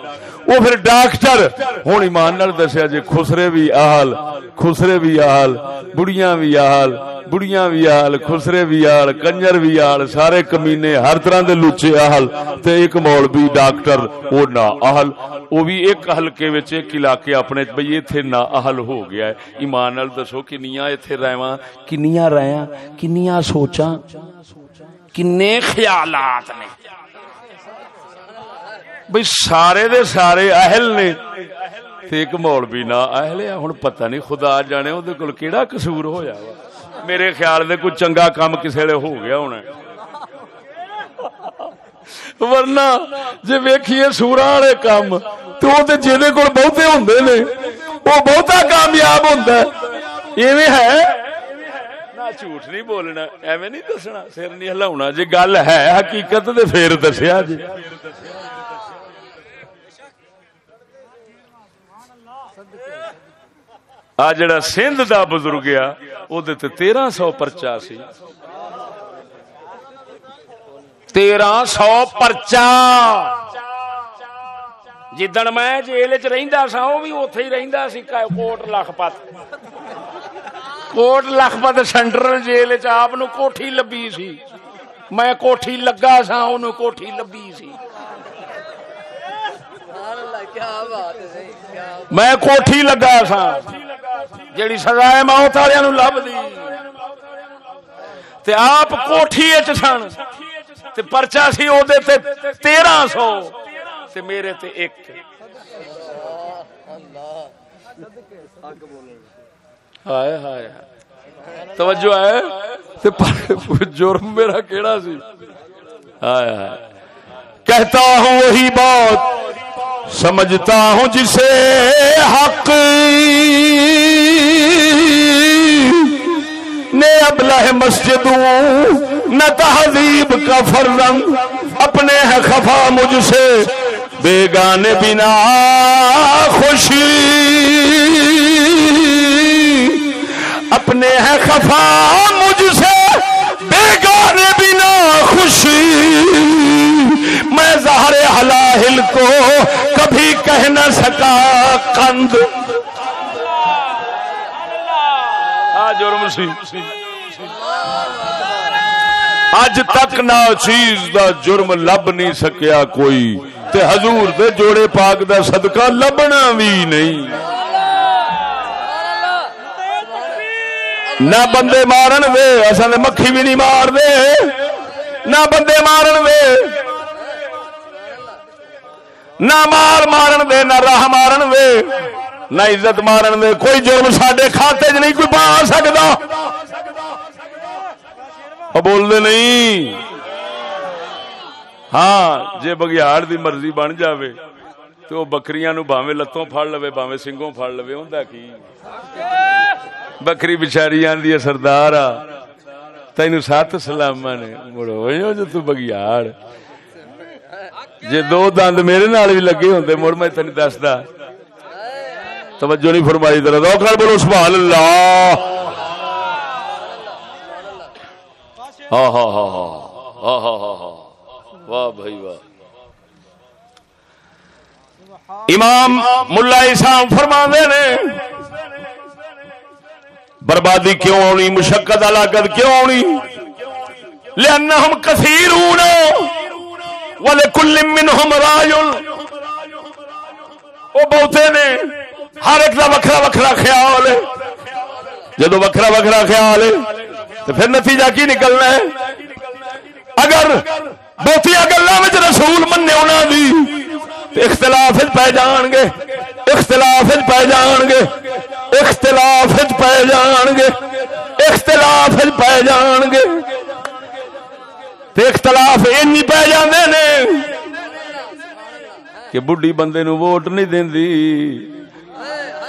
وہ پھر ڈاکٹر ہوں ایمان نال دسیا جی خسرے بھی آہل، خسرے بھی آہل، بڑیاں بھی آہل، بڑیاں بھی آہل، خسرے بھی آہل، کنجر بھی آہل، سارے کمینے ہر طرح دے لوچے آہل تے ایک مولوی ڈاکٹر، وہ نہ آہل، وہ بھی ایک ہلکے وچ ایک علاقے اپنے بھئی ایتھے نہ اہل ہو گیا ہے۔ ایمان نال دسو کنیاں ایتھے رہواں، کنیاں رہاں کنیاں سوچاں، کنے خیالات نے۔ بھئی سارے دے سارے اہل نے۔ تے ایک مولوی نہ اہل ہے، ہن پتہ نہیں خدا جانے اودے کول کیڑا قصور ہویا وا۔ میرے خیال دے کوئی چنگا کام کسے ویلے ہو گیا ہونا ورنہ جے ویکھیے سورا والے کام تے او تے جیدے کول بہتے ہوندے نے، او بہتا کامیاب ہوندا ہے۔ ایویں ہے؟ جھوٹ نہیں بولنا، ایویں نہیں دسنا، سر نہیں ہلاونا۔ جے گل ہے حقیقت تے پھر دسیا جی آ جڑا سندھ دا بزرگ آ او دے تے پرچا سی۔ سو پرچا جدن میں جیل چ رہندا سا او بھی اوتھے ہی رہندا سی کوٹ لکھپت کوٹ لکھپت سینٹرل جیل چ آپ نو کوٹھی لبی سی۔ میں کوٹھی لگا سا اونوں کوٹھی لبی سی۔ میں کوٹھی لگا سا۔ جیڑی سزا ہے موت والے نو لب دی تے آپ کوٹھی اچ سن۔ تے پرچا سی او دے تے 1300 تے میرے تے ایک۔ ہائے ہائے۔ توجہ ہے؟ تے جرم میرا کیڑا سی؟ ہائے ہائے۔ کہتا ہوں وہی بات۔ سمجھتا ہوں جسے حق نے ابلہ مسجد نہ تہذیب کا فرزن اپنے ہے خفا مجھ سے، بیگانے بنا خوشی۔ اپنے ہے خفا مجھ سے، بیگانے بنا خوشی۔ میں زہر حلاہل کو کبھی کہہ نہ سکا، قند۔ سی اج تک نہ چیز دا جرم لب نہیں سکیا کوئی۔ تے حضور دے جوڑے پاک دا صدقہ لبنا بھی نہیں۔ نہ بندے مارن دے اصل نے مکھی بھی نہیں مار دے۔ نہ بندے مارن دے نہ مار مارن دے نہ راہ مارن دے نہ عزت مارن دے کوئی جرم سڈے کھاتے چ نہیں کوئی پا سکتا وہ بول دے نہیں ہاں جے بگیاڑ دی مرضی بن جاوے تو وہ بکریاں نو باویں لتوں پھڑ لوے باویں سنگوں پھڑ لوے ہوندا کی بکری بچاری آندی ہے سردار آ تینو سات سلام نے مڑو جو تو بگیاڑ جے دو دند میرے نال بھی لگے ہوندے مڑ میں تینو دسدا۔ توجہ نہیں فرمائی، ذرا دو کر بولو سبحان اللہ ہاں ہاں ہاں ہاں۔ ہاں ہاں ہاں ہاں۔ واہ بھائی، واہ۔ امام ملا اسام فرما نے، بربادی کیوں آنی مشقت علاقت کیوں آنی لأنهم ہم کثیر ہوں ولکل منہم راجل وہ بہتے نے، ہر ایک کا وکھرا وکھرا خیال ہے۔ جدو وکھرا وکھرا خیال ہے، تو پھر نتیجہ کی نکلنا ہے؟ اگر بہتیا گلوں رسول منے انہوں دی اختلاف پی جان گے۔ اختلاف پی جان گے۔ اختلاف پی جان گے۔ اختلاف پی جان گے۔ اختلاف این پی جاندے نے کہ بڈھی بندے نو ووٹ نہیں دیندی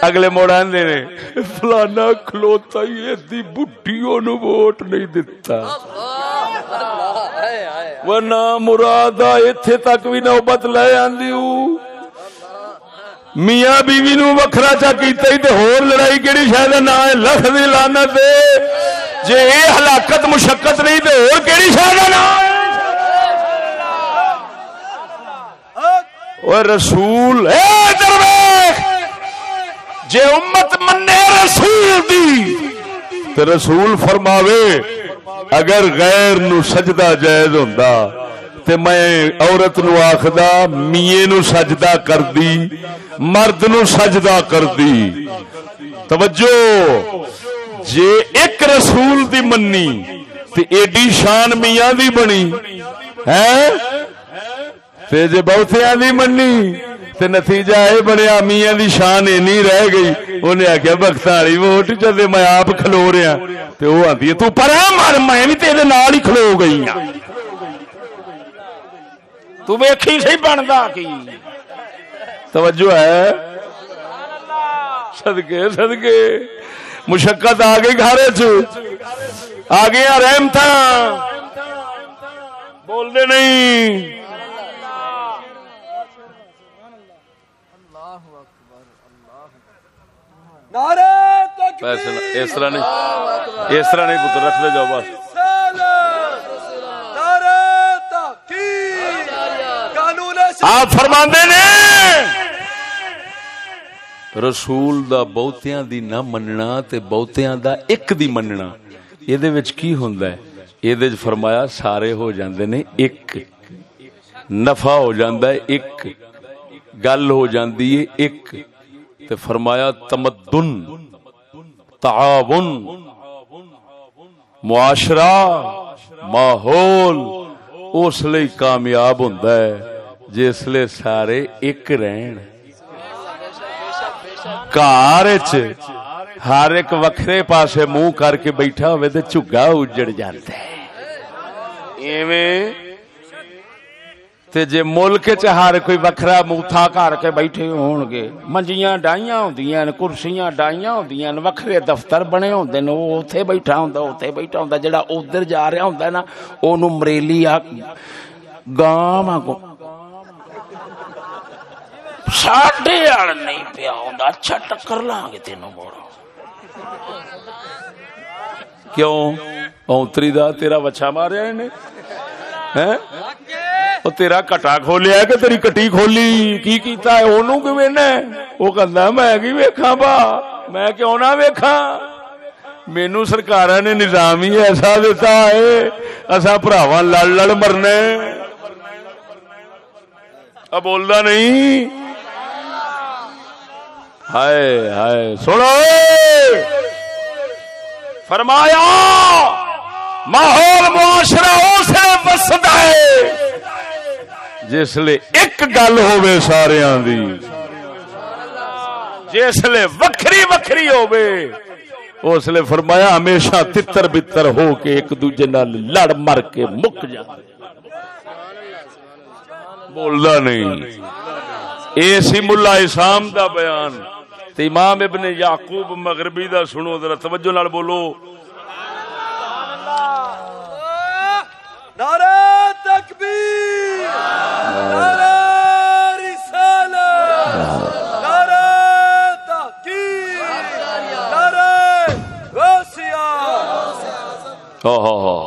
اگلے موڑ آدھے نے، فلانا کھلوتا ہی ایدی بڈھیوں نو ووٹ نہیں دیتا وہ نہ مراد ایتھے تک بھی نوبت لے آندی ہوں میاں بیوی نو وکھرا چا کیتا ہی تے ہور لڑائی کیڑی شاید نہ ہے، لکھ دی لعنت ہے جے اے ہلاکت مشقت نہیں تے ہور کیڑی شاید نہ رسول، اے درویش! جے امت منے رسول دی، تے رسول فرماوے، اگر غیر نو سجدہ جائز ہوندا، تے میں عورت نو آخدا، میے نو سجدہ کر دی مرد نو سجدہ کر دی توجہ! جے ایک رسول دی منی، تے ایڈی شان میاں دی بنی۔ ہے؟ تے جے بہتیاں دی منی، تے نتیجہ اے بنیا، میاں دی شان اینی رہ گئی۔ انہیں آخیا بخت والی ووٹ چلے میں آپ کھلو رہا ہاں۔ تے وہ آتی ہے، تو پر مر، میں بھی تیرے نال ہی کھلو گئی ہوں تو ویکھی سی بنتا کی۔ توجہ ہے۔ سدکے سدکے مشقت آ گئی گھر آ گیا رحمت بول دے نہیں اس طرح نہیں۔ اس طرح نہیں پتر رکھ دے جاؤ بس۔ آپ فرما نے۔ رسول دا بہتیاں دی نہ مننا تے بہتیاں دا ایک دی مننا۔ یہ کی ہوندا ہے؟ یہ فرمایا سارے ہو جاندے نے ایک۔ نفع ہو جاندا ہے ایک۔ گل ہو جاندی ہے ایک۔ تے فرمایا تمدن، تعاون، معاشرہ، ماحول، اس لیے کامیاب ہوندا ہے۔ جس لیے سارے ایک رہن۔ کار ہر ایک وکھرے پاسے منہ کر کے بیٹھا ہوئے تو چگا اجڑ جاتا ہے تے جے ملک چ ہر کوئی وکھرا موتھا کر کے بیٹھے ہون گے منجیاں ڈائیاں ہوندیاں نے کرسیاں ڈائیاں ہوندیاں نے وکھرے دفتر بنے ہوندے نے او اوتھے بیٹھا ہوندا اوتھے بیٹھا ہوندا جڑا ادھر جا رہا ہوندا نا اونوں مریلی آ گاں کو ساڈے آل نہیں پیا ہوں اچھا ٹکر لاں گے تینوں موڑو کیوں اونتری دا تیرا وچھا ماریا نے وہ تیرا کٹا کھولیا کہ تیری کٹی کھولی کی کیتا ہے اونوں کی وینا وہ کہندا میں کی ویکھاں با میں کیوں نہ ویکھاں مینو سرکار نے نظام ہی ایسا دیتا ہے اصا براوا لڑ لڑ مرنے اب بولتا نہیں ہائے ہائے، سنو۔ فرمایا، ماحول معاشرہ اسے وسد ہے۔ جس لیے ایک گل ہوے سارے دی۔ جس لیے وکری وکری ہوے اس لیے فرمایا، ہمیشہ تتر بتر ہو کے ایک دوجے نال لڑ مر کے مک جا۔ بولدا نہیں۔ اے سی ملا اسام دا بیان۔ تے امام ابن یعقوب مغربی دا سنو ذرا توجہ نال بولو۔ نعرہ تکبیر نعرہ رسالت ہاں ہاں ہاں۔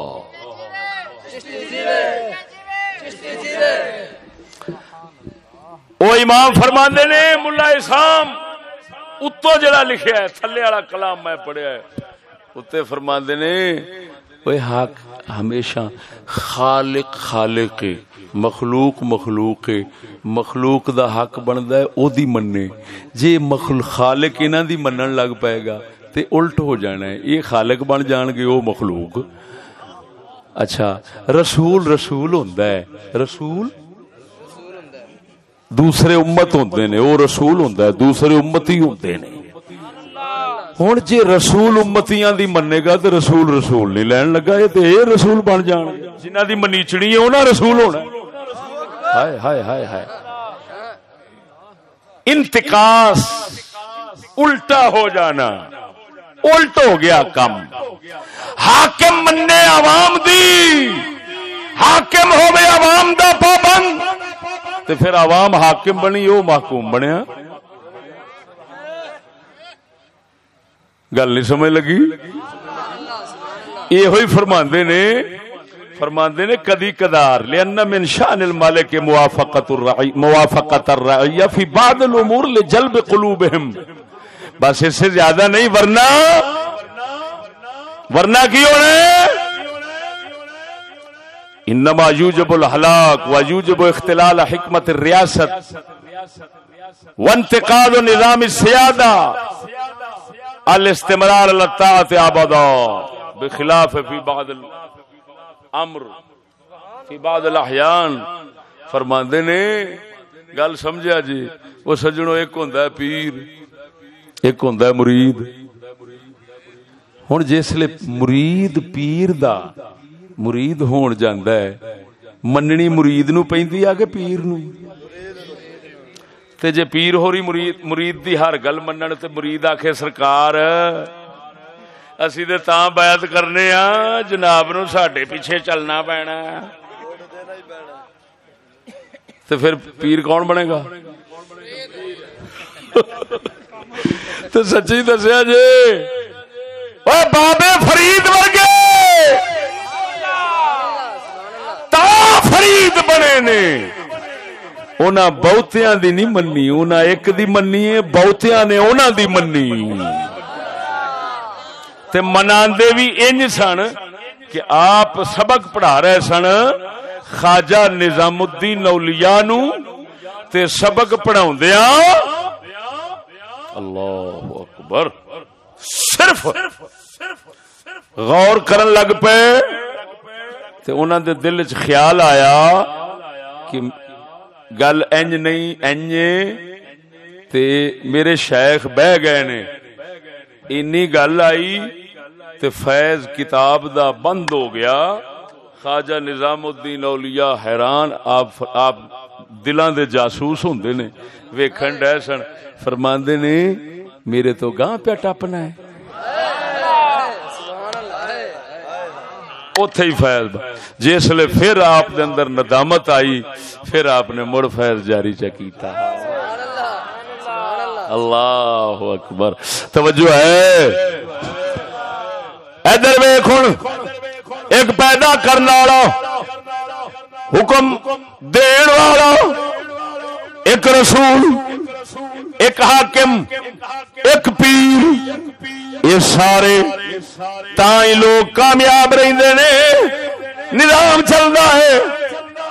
وہ امام فرماندے نے ملا اسام اتو جڑا لکھیا ہے تھلے والا کلام میں پڑھیا ہے اتنے فرماندے نے وہ حق ہمیشہ خالق خالق مخلوق مخلوق مخلوق دا حق بندا ہے او دی مننے جے مخلوق خالق انہاں دی منن لگ پائے گا تے الٹ ہو جانا ہے یہ خالق بن جان گے او مخلوق اچھا رسول رسول ہوندا ہے رسول دوسرے امت ہوندے نے، او رسول ہوندا ہے، دوسرے امتی ہوندے نے۔ ہن جے رسول امتیاں دی مننے گا تے رسول رسول نہیں لین لگا اے تے اے رسول بن جان۔ گے جنہاں دی منیچڑی ہے انہاں رسول ہونا ہائے ہائے ہائے ہائے۔ انتقاس الٹا ہو جانا۔ الٹ ہو گیا کم۔ حاکم مننے عوام دی۔ حاکم ہوے عوام دا پابند۔ تے پھر عوام حاکم بنی، او محکوم بنیا۔ گل نہیں سمجھ لگی؟ یہ ہوئی فرماندے نے فرماندے نے کدی کدار لأن من شان المالک موافقت الرعی موافقت الرعیہ فی بعض الامور لجلب قلوبہم۔ بس اس سے زیادہ نہیں، ورنہ ورنہ کی ہونے انما یوجب الحلاق و یوجب اختلال حکمت الریاست. وانتقاد نظام السیادہ الاستمرار لطاعت ابدا بخلاف فی بعض الامر فی بعض الاحیان. فرماندے نے، گل سمجھا جی؟ وہ سجنوں ایک ہوندا ہے پیر، ایک ہوندا ہے مرید. ہن جس لے مرید پیر دا مرید ہون جاندا ہے مننی مرید نو پیندی آ کہ پیر نو تے جے پیر ہو رہی مرید مرید دی ہر گل منن تے مرید آکھے سرکار اسی تے تاں بیعت کرنے آ جناب نو ساڈے پیچھے چلنا پینا تے پھر پیر کون بنے گا تے سچی دسیا جی او بابے فرید ورگے تا فرید بنے نے۔ انہاں بہتیاں دی نہیں مننی انہاں ایک دی مننی ہے، بہتیاں نے انہاں دی مننی۔ تے مناندے بھی انج سن کہ آپ سبق پڑھا رہے سن، خواجہ نظام الدین اولیاء نو تے سبق پڑھاوندیاں اللہ اکبر۔ صرف غور کرن لگ پے۔ تے انہاں دے دل وچ خیال آیا کہ گل انج نہیں انج تے میرے شیخ بہ گئے نے۔ اینی گل آئی تے فیض کتاب دا بند ہو گیا۔ خواجہ نظام الدین اولیاء حیران، آپ آپ دلاں دے جاسوس ہوندے نے۔ ویکھن ڈے سن، فرماندے نے، میرے تو گاں پہ ٹپنا ہے سبحان اللہ ہے اوتھے ہی فیض جس لے پھر آپ دے اندر ندامت آئی، پھر آپ نے مڑ فیض جاری چا کیتا۔ اللہ اکبر۔ توجہ ہے۔ ادھر ویخ ہوں ایک پیدا کرنے والا، حکم دین والا، ایک رسول ایک حاکم، ایک پیر، یہ سارے تائیں لوگ کامیاب رہندے نے۔ نظام چلتا ہے۔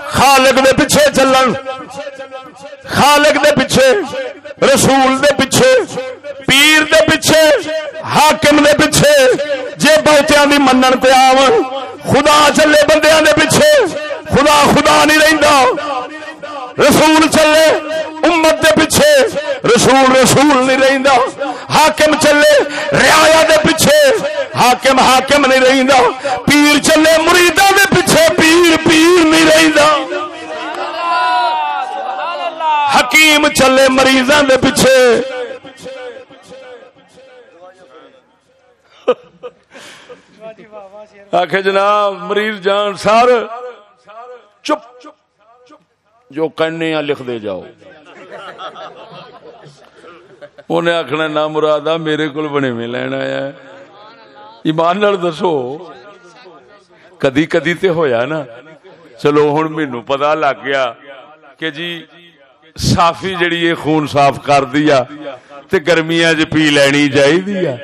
خالق دے پیچھے چلن۔ خالق دے پیچھے، رسول دے پیچھے، پیر دے پیچھے، حاکم دے پیچھے۔ جے بہتیاں دی منن تے آون، خدا چلے بندیاں دے پیچھے۔ خدا خدا نہیں رہندا۔ رسول چلے، امت دے پیچھے رسول رسول نہیں رہندا حاکم چلے، رعایا دے پیچھے حاکم حاکم نہیں رہندا پیر چلے، مریداں دے پیچھے پیر پیر نہیں رہندا حکیم چلے، مریضاں دے پیچھے۔ آخ جناب، مریض جان سار چپ۔ جو کہنے ہیں لکھ دے جاؤ۔ انہیں آخنا نہ مراد میرے کو بنے میں لینا آیا ایمان نال دسو۔ کدی کدی تے ہویا نا۔ چلو ہوں مینو پتا لگ گیا کہ جی صافی جڑی یہ خون صاف کر دیا تے گرمیاں چ پی لینی چاہیے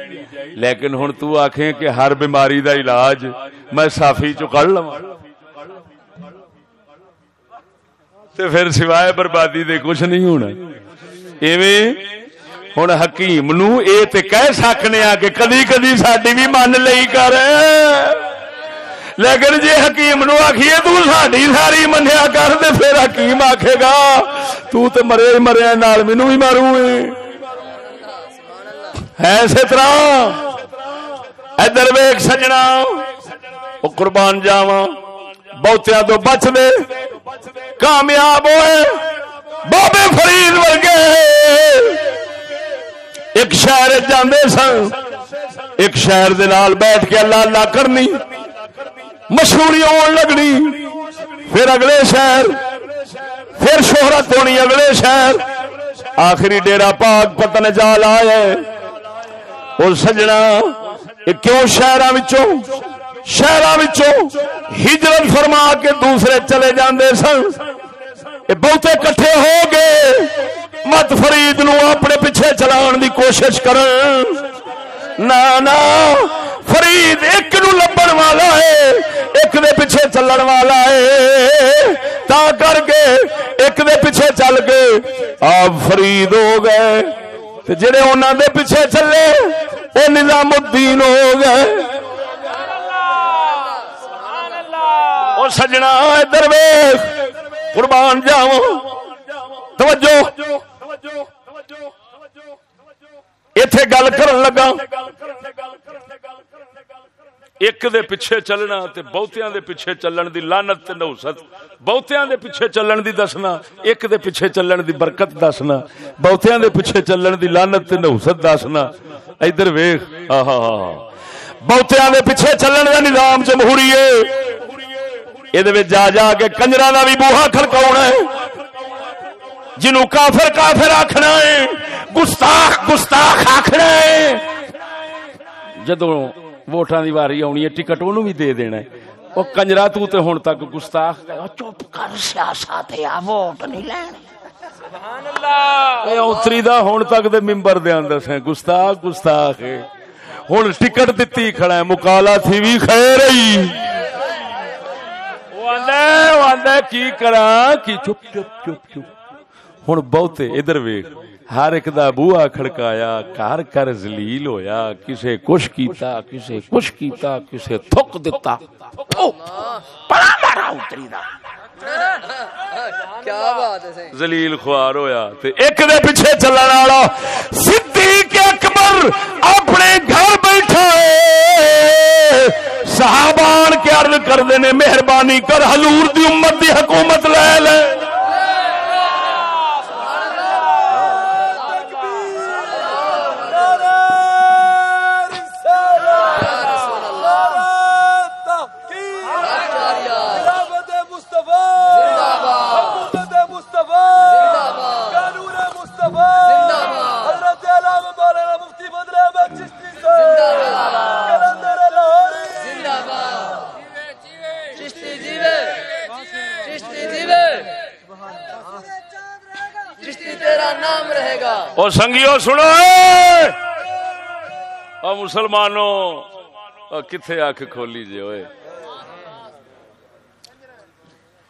لیکن ہوں تو آخیں کہ ہر بیماری دا علاج میں صافی چ کر لوا تے پھر سوائے بربادی دے کچھ نہیں ہونا۔ ایویں ہوں حکیم نو اے تے کہہ سکنے آ کہ کدی کدی ساڈی بھی من لئی کر۔ لیکن جی حکیم نو آخیے تو ساڈی ساری منیا کر دے پھر حکیم آکھے گا، تو تے مرے ہی مریا نال مینوں بھی ماروں ہے اسی طرح۔ ادھر ویک سجنا قربان جاواں۔ بہتیا تو بچ دے کامیاب ہوئے۔ بابے فرید ورگے۔ ایک شہر جاندے سن۔ ایک شہر دے نال بیٹھ کے اللہ اللہ کرنی۔ مشہوری ہون لگنی۔ پھر اگلے شہر۔ پھر شہرت ہونی اگلے شہر۔ آخری ڈیرا پاک پتن جال آئے۔ اور سجنا کیوں شہر شہر ہجرت فرما کے دوسرے چلے جاندے سن۔ بہتے کٹھے ہو گئے۔ مت فرید نو اپنے پیچھے چلان دی کوشش کرن۔ نا نا، فرید ایک نو لبن والا ہے، ایک دے پیچھے چلن والا ہے۔ تا کر کے ایک دے پیچھے چل کے آپ فرید ہو گئے۔ تے جڑے انہاں دے پیچھے چلے وہ نظام الدین ہو گئے۔ او سجنا ادھر ویکھ قربان جاواں توجہ۔ ایتھے گل کرن لگا۔ ایک دے پیچھے چلنا تے بہتیاں دے پیچھے چلن دی لعنت تے نوست بہتیاں دے پیچھے چلن دی دسنا، ایک دے پیچھے چلن دی برکت دسنا۔ بہتیاں دے پیچھے چلن دی لعنت تے نوست دسنا۔ ادھر ویکھ، آہا بہتیاں دے پیچھے چلن دا نظام جمہوری ہے یہ جا جا کے کنجرا کا بھی بوہا کھڑکاؤنا ہے جنوں کافر کافر آخنا ہے گستاخ گستاخ آخنا ہے جدو ووٹان دی واری آنی ہے ٹکٹ انہوں بھی دے دینا ہے وہ کنجرا تو تے ہون تک گستاخ چپ کر سیاست یا ووٹ نہیں لینا اتری دا ہون تک دے ممبر دے اندر سے گستاخ گستاخ ہے ہن ٹکٹ دتی کھڑا ہے مکالا تھی بھی خیر ہی کی کرا کی چپ چپ چپ چپ ہوں بہتے ادھر ویخ ہر ایک دا کھڑکایا زلیل ہویا کسے کچھ کیتا کسے کچھ کیتا کسے تھک دتا بڑا مارا اتری دا کیا بات ہے زلیل خوار ہویا تے ایک دے پیچھے چلن والا حضور اپنے گھر بیٹھا ہے صحابان کے عرض کر دینے، مہربانی کر، حضور دی امت دی حکومت لے لے۔ سنگیو سنو! اور مسلمانوں کتنے آنکھ کھولی جے ہوئے۔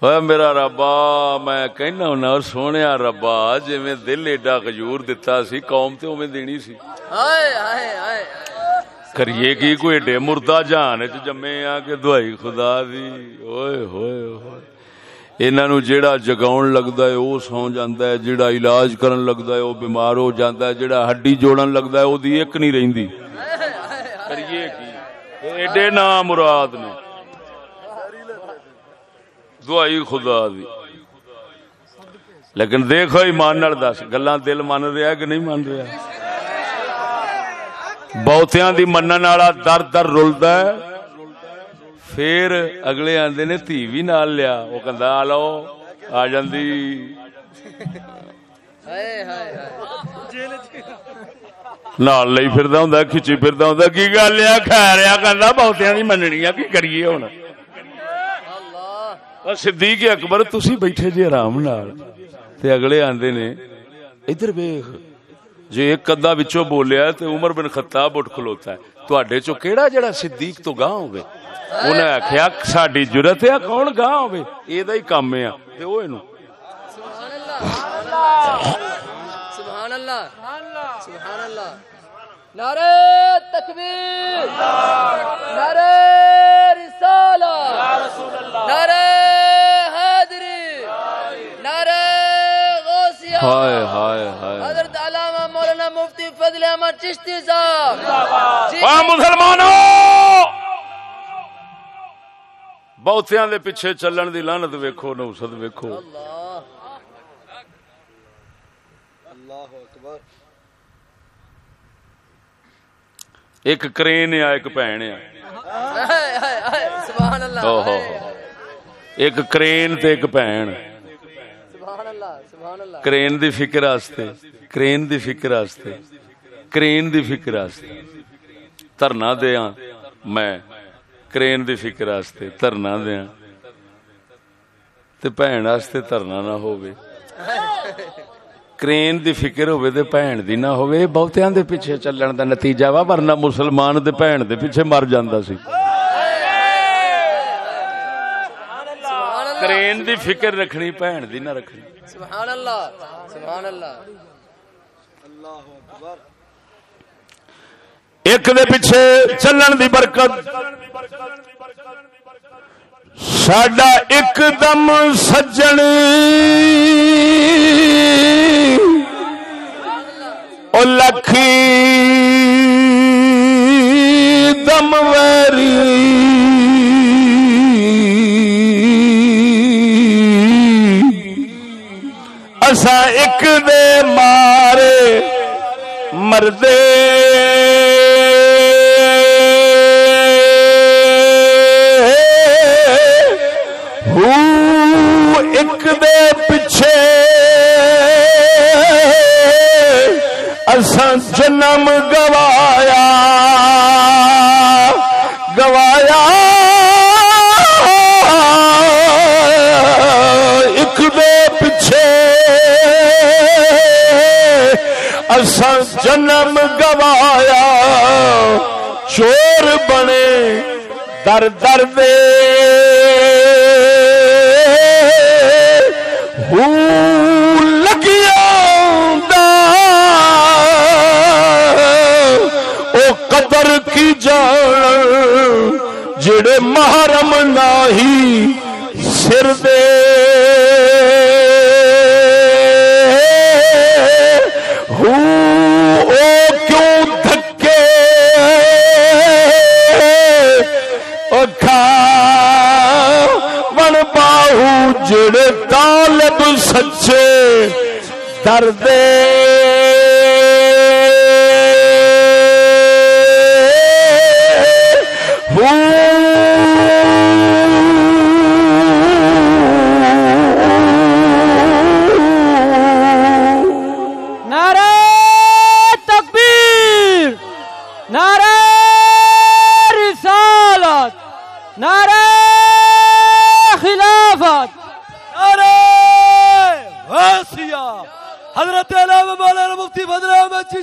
ہوئے میرا ربا میں کہنا ہونا اور سونے ربا جی میں دل ایڈا غجور دیتا سی قوم تے میں دینی سی۔ کریے کی کوئی ایڈے مردہ جان چ جمے آ کے دوائی خدا دی۔ ہوئے ہوئے انہاں نو جیڑا جگاون لگدا ہے او سو جاندا ہے، جیڑا علاج کرن لگدا ہے او بیمار ہو جاندا ہے، جیڑا ہڈی جوڑن لگدا ہے او دی ایک نہیں رہندی۔ کریے کی ایڈے نا مراد نے۔ دعائی خدا دی۔ لیکن دیکھو ایمان نال دس، گلاں دل من رہا ہے کہ نہیں من رہا؟ بہتیاں دی منن والا در در رلدا ہے۔ پھر اگلے آندے نے تھی بھی نال لیا وہ کہندا آ لو آ جاندی ہائے ہائے ہائے نال لئی پھردا ہوندا کھچی پھردا ہوندا کی گل ہے ہے کہندا بہتیاں دی مننی ہے کی کریے ہن اللہ صدیق اکبر تسی بیٹھے جی آرام نال تے اگلے آندے نے ادھر ویکھ جے ایک کدا وچوں بولیا تے عمر بن خطاب اٹھ کھلوتا ہے تواڈے چوں کیڑا جڑا صدیق تو گاہ ہوے انہیں آخیا ساڈی ضرورت ہے کون گاہ ہوے ہی کام ہے تے او اینو سبحان اللہ سبحان اللہ نعرہ تکبیر نعرہ رسالہ نعرہ حیدری نعرہ غوثیہ ہائے ہائے ہائے حضرت علامہ مولانا مفتی فضل احمد چشتی صاحب واہ مسلمانوں بہتیاں دے پیچھے چلن دی لعنت ویکھو نوسط ویکھو اللہ اللہ اکبر ایک کرین آ ایک بھن آ ہائے ہائے ہائے سبحان اللہ اوہ ہو ہائے۔ ہو۔ ایک کرین تے ایک بھن سبحان اللہ سبحان اللہ کرین دی فکر واسطے کرین دی فکر واسطے کرین دی فکر واسطے دھرنا دیاں میں کرین دی فکر واسطے دھرنا دیاں تے بھن واسطے دھرنا نہ ہووے کرین دی فکر ہوے تے بھن دی نہ ہوے بہتیاں دے پیچھے چلن دا نتیجہ وا ورنہ مسلمان دے بھن دے پیچھے مر جاندا سی سبحان اللہ کرین دی فکر رکھنی بھن دی نہ رکھنی سبحان اللہ سبحان اللہ ایک دے پیچھے چلن دی برکت۔ ساڈا ایک دم سجن لکھی دم ویری اسا ایک دے مارے۔ مردے ایک دے پچھے اساں جنم گوایا۔ گوایا۔ اساں جنم گوایا۔ چور بنے در در دے۔ ہو لگیا او قدر کی جان جڑے محرم نہیں سر دے۔ جڑے طالب سچے درد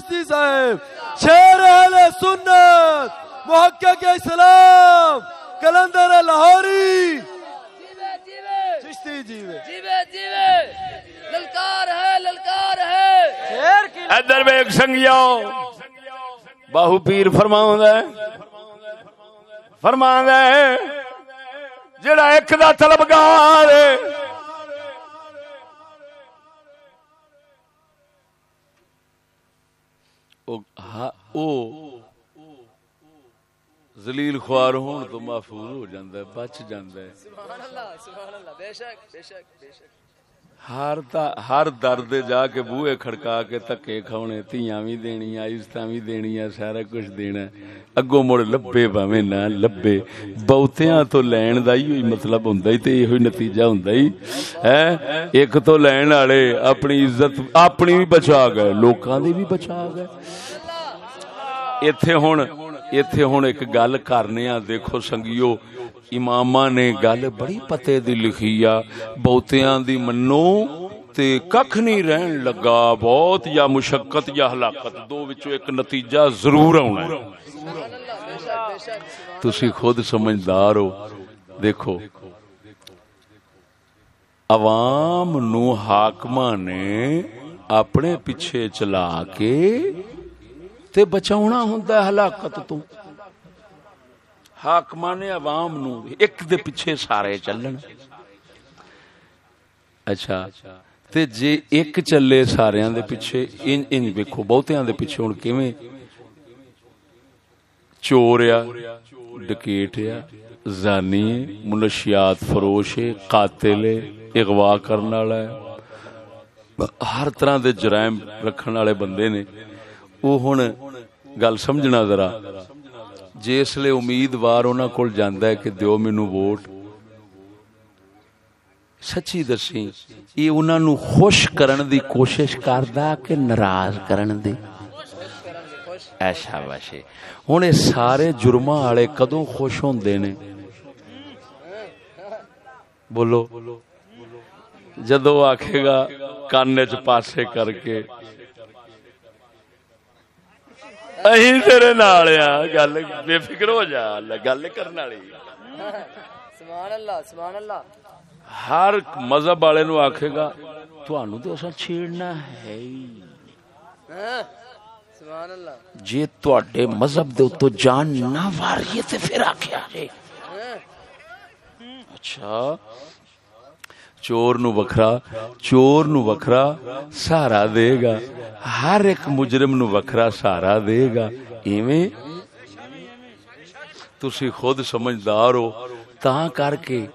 چشتی صاحب شیر اہل سنت محقق اسلام کلندر لاہوری. جیوے جیوے چشتی جی وے. جیوے جیوے. للکار ہے للکار ہے. شیر کی ادھر میں ایک سنگیا باہو پیر فرماؤں فرما جڑا ایک دا طلبگار ہے زلیل خوار ہون تو محفوظ ہو جاندہ ہے بچ جاندہ ہے۔ سبحان اللہ سبحان اللہ بے شک بے شک بے شک۔ ہر ہر جا کے بوئے کھڑکا کے تکے کھونے تیاں بھی دینی عزتاں بھی دینی سارا کچھ دینا اگوں مڑ لبے باویں نہ لبے۔ بہتیاں تو لین دا ہی مطلب ہوندا ہی تے ایہی نتیجہ ہوندا ہی۔ ہے ایک تو لین والے اپنی عزت اپنی بھی بچا گئے لوکاں دی بھی بچا گئے۔ ایتھے ہن ایتھے ہن ایک گل کرنے آ دیکھو سنگیو اماماں نے گل بڑی پتے دی لکھی آ بہتیاں دی منو تے ککھ نہیں رہن لگا بہت یا مشقت یا ہلاکت دو وچوں ایک نتیجہ ضرور آنا ہے تسی خود سمجھدار ہو دیکھو عوام نو حاکماں نے اپنے پیچھے چلا کے تے بچاونا ہوندا ہے ہلاکت تو حاکماں نے عوام نو ایک دے پیچھے سارے چلن اچھا تے جے ایک چلے ساریاں دے پیچھے انج انج ویکھو بہتیاں دے پیچھے ہن کیویں چور آ ڈکیٹ آ زانی ہے، منشیات فروش ہے قاتل ہے اغوا کرن والا ہے ہر طرح دے جرائم رکھن والے بندے وہ ہن گل سمجھنا ذرا جس لے امیدوار انہاں کول جاندا ہے کہ دیو مینوں ووٹ سچی دسی یہ انہاں نو خوش کرن دی کوشش کردا کہ ناراض کرن دی ایسا ویسے ہن یہ سارے جرماں والے کدوں خوش ہوندے نے بولو جدو آکھے گا کان چ پاسے کر کے تیرے نال گل بے فکر ہو جا گل کرن والی سبحان اللہ سبحان اللہ ہر مذہب والے نو آکھے گا تانوں تو اسا چھیڑنا ہے سبحان اللہ جے تواڈے مذہب دے تو جان نہ واری تے پھر آکھیا جے اچھا چور نو وکھرا، چور نو وکھرا سہارا دے گا۔ ہر ایک مجرم نو وکھرا سہارا دے گا۔ ایویں تسی خود سمجھدار ہو۔ تاں کر کے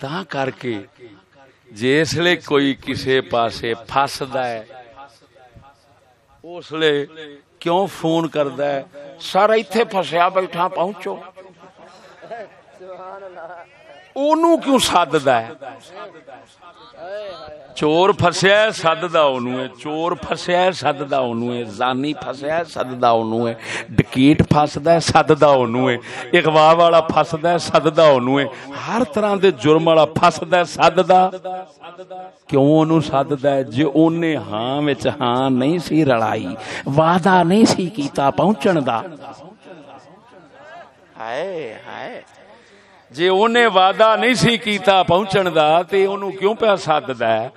تاں کر کے جس لے کوئی کسے پاسے پھسدا ہے، اس لے کیوں فون کردا ہے؟ سارا ایتھے پھسیا بیٹھا، پہنچو۔ اونوں کیوں سددا ہے چور فسیا ہے سددا اونوں ہے چور فسیا ہے سددا اونوں ہے زانی فسیا ہے سددا اونوں ہے ڈکیٹ ہے سددا اونوں ہے اغوا والا فسدا ہے سددا اونوں ہے ہر طرح دے جرم والا فسدا ہے سددا کیوں اونوں سددا ہے جے اونے ہاں وچ ہاں نہیں سی رلائی وعدہ نہیں سی کیتا پہنچن دا ہائے ہائے جے اونے وعدہ نہیں سی کیتا پہنچن دا تے اونوں کیوں پیا سددا ہے؟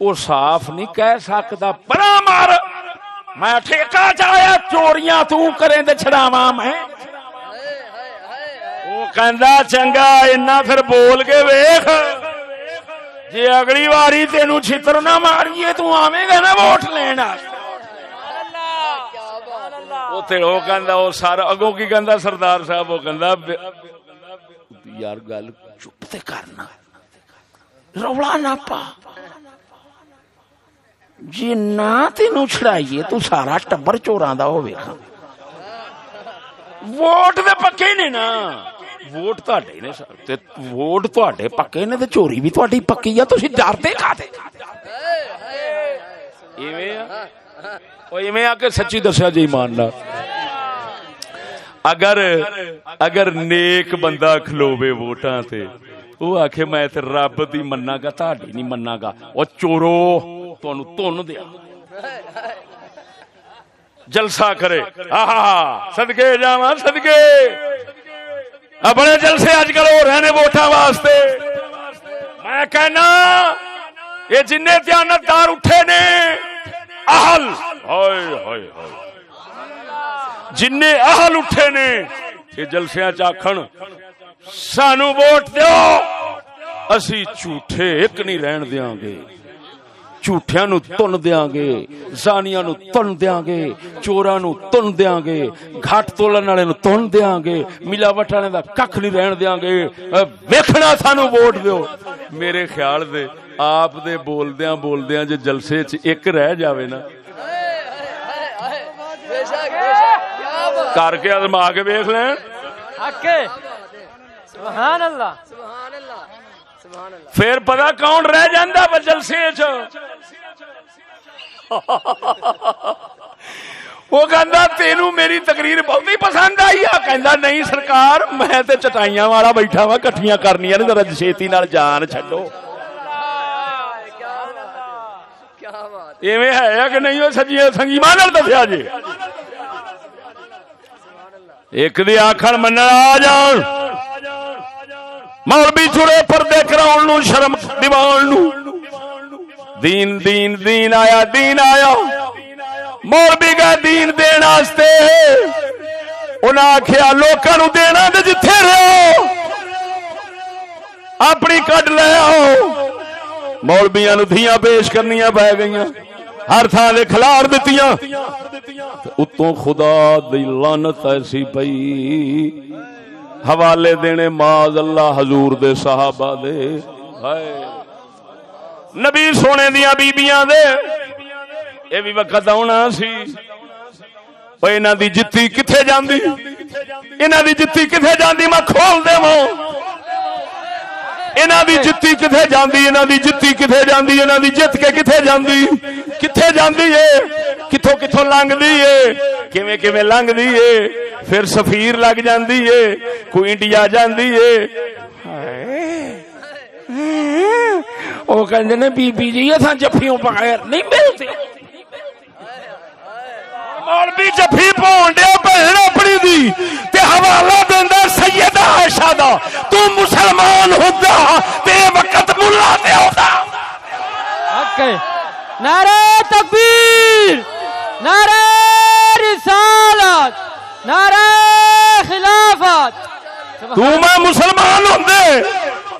او صاف نہیں کہہ سکدا پرا مار! میں ٹھیکا چایا چوریاں تو کریں تے چھڑاواں میں۔ او کہندا چنگا اینا پھر بول کے ویکھ۔ جے اگلی واری تینوں چھتر نہ ماریے تو آویں گا نا ووٹ لین واسطے وہ تے کہندا وہ سارا اگوں کی کہندا سردار صاحب وہ کہندا یار، گل چپ تے کرنا۔ رولا نہ پا۔ جی نہ تینوں چھڑائیے، تو سارا ٹبر چوراں دا ہوے گا۔ ووٹ تے پکے نے نا۔ ووٹ تہاڈے نے تے ووٹ تہاڈے پکے نے تے چوری بھی تہاڈی پکی آ، تسی ڈرتے کھاتے ایویں ایویں آ کے سچی دسیا جی ایمان نال۔ اگر اگر نیک بندہ کھلوے ووٹاں تے، وہ آکھے میں تے رب دی مننا گا تہاڈی نہیں مننا گا او چورو تہن تن دیا۔ جلسہ کرے۔ آہا سدکے جاوا سدکے بڑے جلسے اج کل ہو رہے نے ووٹاں واسطے۔ میں کہنا، یہ جن دیانتدار اٹھے نے، اہل۔ ہائے ہائے ہائے۔ جن اہل اٹھے نے، یہ جلسیاں چاکھن، سانو ووٹ دیو۔ اسی جھوٹے ایک نہیں رہن دیاں گے۔ جھوٹیاں نو تن دیاں گے، زانیاں نو تن دیاں گے، چوراں نو تن دیاں گے گھاٹ تولن والے نو تن دیاں گے، ملاوٹ والے دا ککھ نہیں رہن دیاں گے۔ اے، ویکھنا سانو ووٹ دیو۔ میرے خیال دے، آپ دے بولدیاں بولدیاں جے جلسے چ ایک رہ جاوے نا بے شک بے شک کیا بات کر کے ازما کے ویکھ لیں حق سبحان اللہ سبحان اللہ سبحان اللہ پھر پتا کون رہ جاندہ جلسے چ وہ کہندا تینو میری تقریر بہت ہی پسند آئی آ کہندا نہیں سرکار میں تے چٹائیاں والا بیٹھا وا کٹھیاں کرنیاں نے ذرا چھیتی نال جان چھڈو کیا بات ہے کیا بات ایویں ہے کہ نہیں وہ سجیاں سنگی ماں نال دسیا جی ایک دی آکھن منن آ جان۔ مولوی چورے پردے کراؤن نو، شرم دیوان نو۔ دین دین دین آیا دین آیا۔ مولوی کا دین دین واسطے انہاں آکھیا، لوکاں نو دینا تے جتھے رہو۔ اپنی کڈ لے آؤ۔ مولبیاں نو دھیاں پیش کرنیاں پی گئیاں۔ ہر تھان دے کھلار دتیاں۔ اتوں خدا دی لعنت ایسی پئی۔ حوالے دینے ماذ اللہ حضور دے صحابہ دے۔ ہائے۔ نبی سونے دیاں بیبیاں دے۔ یہ بھی وقت آنا سی۔ اوے انہاں دی جتی کتھے جاندی؟ انہاں دی جتی کتھے جاندی؟ میں کھول دیواں۔ انہاں دی جتی کتھے جاندی؟ انہاں دی جتی کتھے جاندی؟ انہاں دی جت کے کتھے جاندی؟ کتھے جاندی ہے کتھوں کتھوں لنگدی ہے کیویں کیویں لنگدی ہے پھر سفیر لگ جاندی ہے کوئی انڈیا جاندی ہے او کہندے نے بی بی جی اساں جفیوں بغیر نہیں ملتے مولوی جفی پاؤن بہن اپنی دی تے حوالہ دیندا سیدہ عائشہ دا تو مسلمان ہوندا تے وقت مولا تے ہوندا حق نعرہ تکبیر، نعرہ رسالت، نعرہ خلافت۔ تو میں مسلمان ہوندے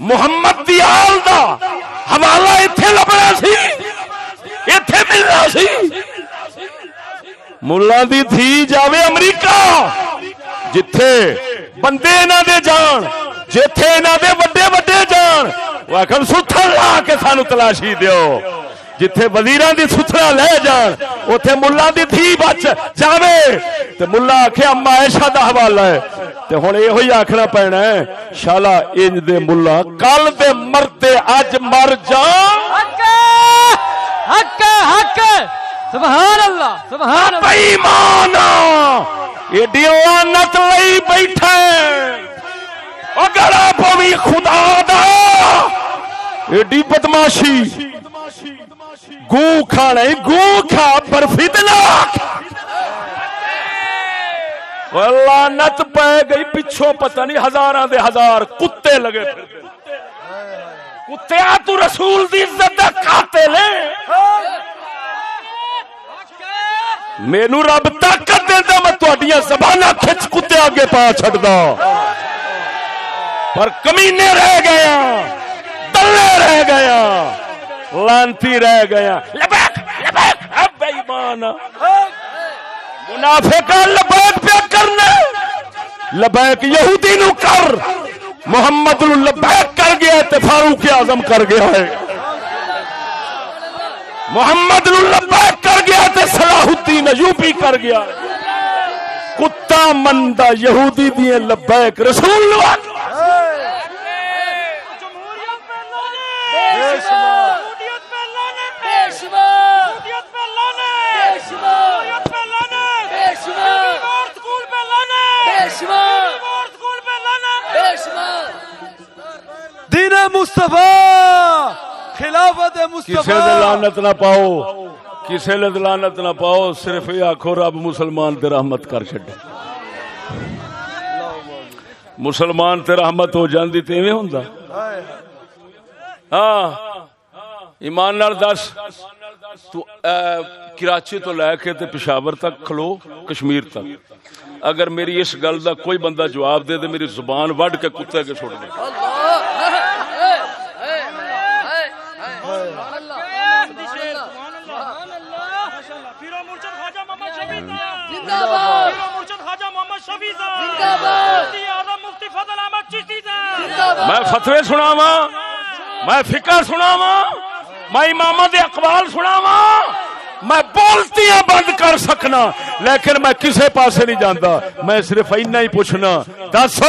محمد دی آل دا حوالہ ایتھے لبنا سی، ایتھے ملنا سی۔ ملا دی تھی جاوے امریکہ، جتھے بندے انہاں دے جان، جتھے انہاں دے وڈے وڈے جان۔ وہ آخر ستھر لا کے سانو تلاشی دیو۔ جتھے وزیراں دی ستھرا لے جان اوتھے ملا دی تھی بچ جاوے۔ تے ملا آکھے اما عائشہ دا حوالہ ہے۔ تے ہن ایہو ہی آکھنا پینا ہے شالا انج دے ملا کل دے مرتے اج مر جان۔ حق حق حق۔ سبحان اللہ سبحان اللہ بےمان ایڈیو نت لئی بیٹھے اگر پوی خدا دا ایڈی بدماشی۔ گو کھانے گو کھا برفی لانت پہ گئی پچھو پتہ نہیں، ہزاراں دے ہزار کتے لگے کتے آ تو رسول دی عزت دا قاتل ہے مینو رب طاقت دینا میں تھوڑیاں زبانہ کھچ کتے آگے پا چھڑدا پر کمینے رہ گیا، دلے رہ گیا۔ لانتی رہ گیا۔ لبیک لبیک، اب ایمان منافقہ لبیک پہ کرنا۔ لبیک یہودی نو کر۔ محمد لبیک کر گیا تے فاروق اعظم کر گیا ہے۔ محمد لبیک کر گیا تے صلاح الدین ایوبی کر گیا۔ کتا مندا یہودی دیے لبیک رسول نو۔ دین مصطفیٰ! خلافت کسے لعنت نہ پاؤ کسے لعنت نہ پاؤ صرف یہ آخو رب مسلمان تے رحمت کر چھڈے۔ مسلمان تے رحمت ہو جاندی تے ایویں ہوندا۔ ہاں۔ ایمان نال دس۔ تو کراچی تو لے کے تے پشاور تک کھلو کشمیر تک۔ اگر میری اس گل دا کوئی بندہ جواب دے دے میری زبان وڈ کے کتے کے چھوڑ دے۔ میں فتوی سناوا میں فکر سناوا میں امام دے اقوال سناوا میں بولتیاں بند کر سکنا لیکن میں کسے پاسے نہیں جاندا۔ میں صرف اینا ہی پوچھنا۔ دس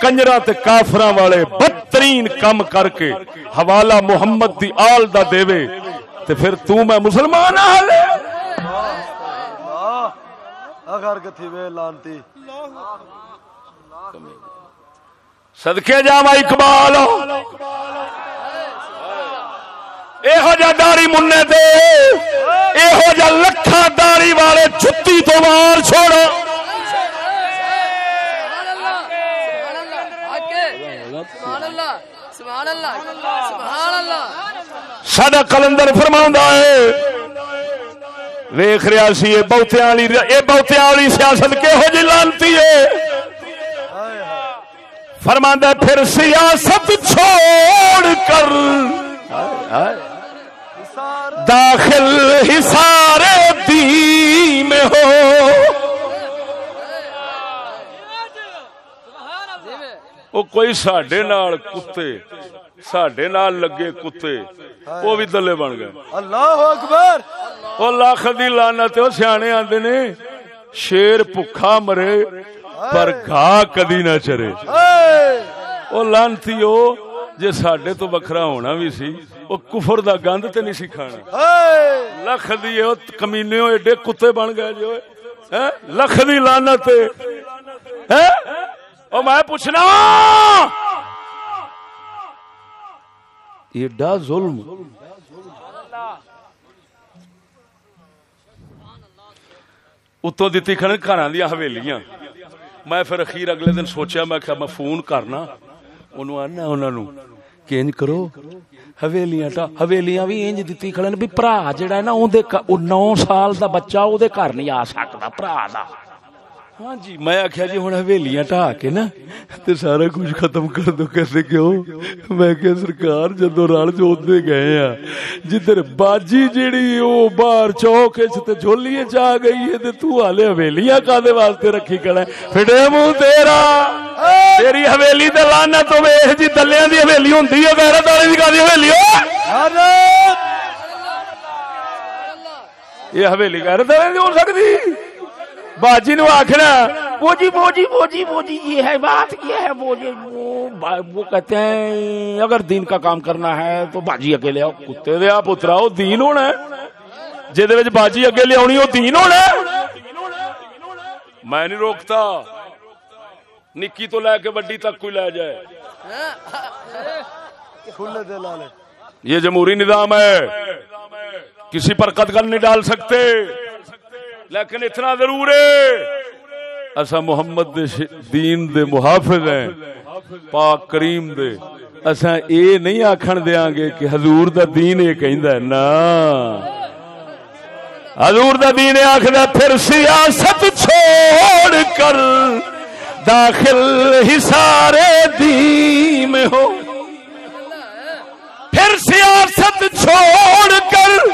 کنجرا تے کافراں والے بدترین کم کر کے حوالہ محمد دی آل دا دیوے تے پھر تو میں مسلمان ہلے اگر کتھی وے لانتی۔ صدقے اقبال۔ یہو جا داری مننے دے یہو جا لکھا داری والے جتی تو مار چھوڑ سبحان کلندر فرما ہے ویخ رہا سی یہ بہتیا والی یہ بہتیا والی سیاست کہہو جی لانتی ہے فرما پھر سیاست چھوڑ کر داخل دی میں ہو۔ وہ کوئی ساڈے نال کتے ساڈے نال لگے کتے وہ بھی دلے بن گئے۔ اللہ اکبر۔ وہ لاکھ دی لعنت وہ سیانے آندے نے۔ شیر بھکھا مرے پر گھا کدی نہ چرے۔ وہ لانتی ہو جے ساڈے تو بکھرا ہونا بھی سی وہ کفر دا گند تے نہیں سکھانا لکھ دی او کمینے ایڈے کتے بن گئے جو ہیں لکھ دی لعنت او میں پوچھنا ایڈا ظلم اتوں دیتی کھڑے گھر دیا حویلیاں میں پھر اخیر اگلے دن سوچیا میں کہ میں فون کرنا انہوں آنا انہوں نو کہ انج کرو حویلیاں تا حویلیاں بھی انج دتی کھڑے نے بھی بھرا جڑا ہے نا اون دے او 9 سال دا بچہ او دے گھر نہیں آ سکدا بھرا دا ہاں جی میں آخیا جی ہوں حویلیاں ٹا کے نا تے سارا کچھ ختم کر دو کہتے کیوں؟ میں کہ سرکار جدو رل جوتے گئے آ جدھر باجی جیڑی او باہر چوک تے جھولیے چ آ گئی ہے تے تو ہالے حویلیاں کادے واسطے رکھی کھڑا ہے؟ پھڑے منہ تیرا تیری حویلی تے لعنت ہوے یہ جی دلیاں دی حویلی ہوندی ہے غیرت والی دی کادی حویلی ہو؟ یہ حویلی غیرت والی دی ہو سکدی؟ باجی نو آخنا وہ جی وہ جی وہ جی وہ جی یہ ہے بات یہ ہے وہ جی وہ کہتے ہیں اگر دین کا کام کرنا ہے تو باجی اکیلے آؤ۔ کتے دیا پترا وہ دین ہونا ہے۔ جہد وچ باجی اگے لیا وہ دین ہونا ہے۔ میں نہیں روکتا۔ نکی تو لے کے بڑی تک کوئی لے جائے۔ یہ جمہوری نظام ہے۔ کسی پر قدغن نہیں ڈال سکتے۔ لیکن اتنا ضرور ہے۔ اسا محمد دے دین دے محافظ ہیں۔ پاک کریم دے۔ اسا اے نہیں آکھن دیاں گے کہ حضور دا دین یہ کہندا ہے۔ نا۔ حضور دا دین یہ آکھدا پھر سیاست چھوڑ کر داخل ہی سارے دین میں ہو۔ پھر سیاست چھوڑ کر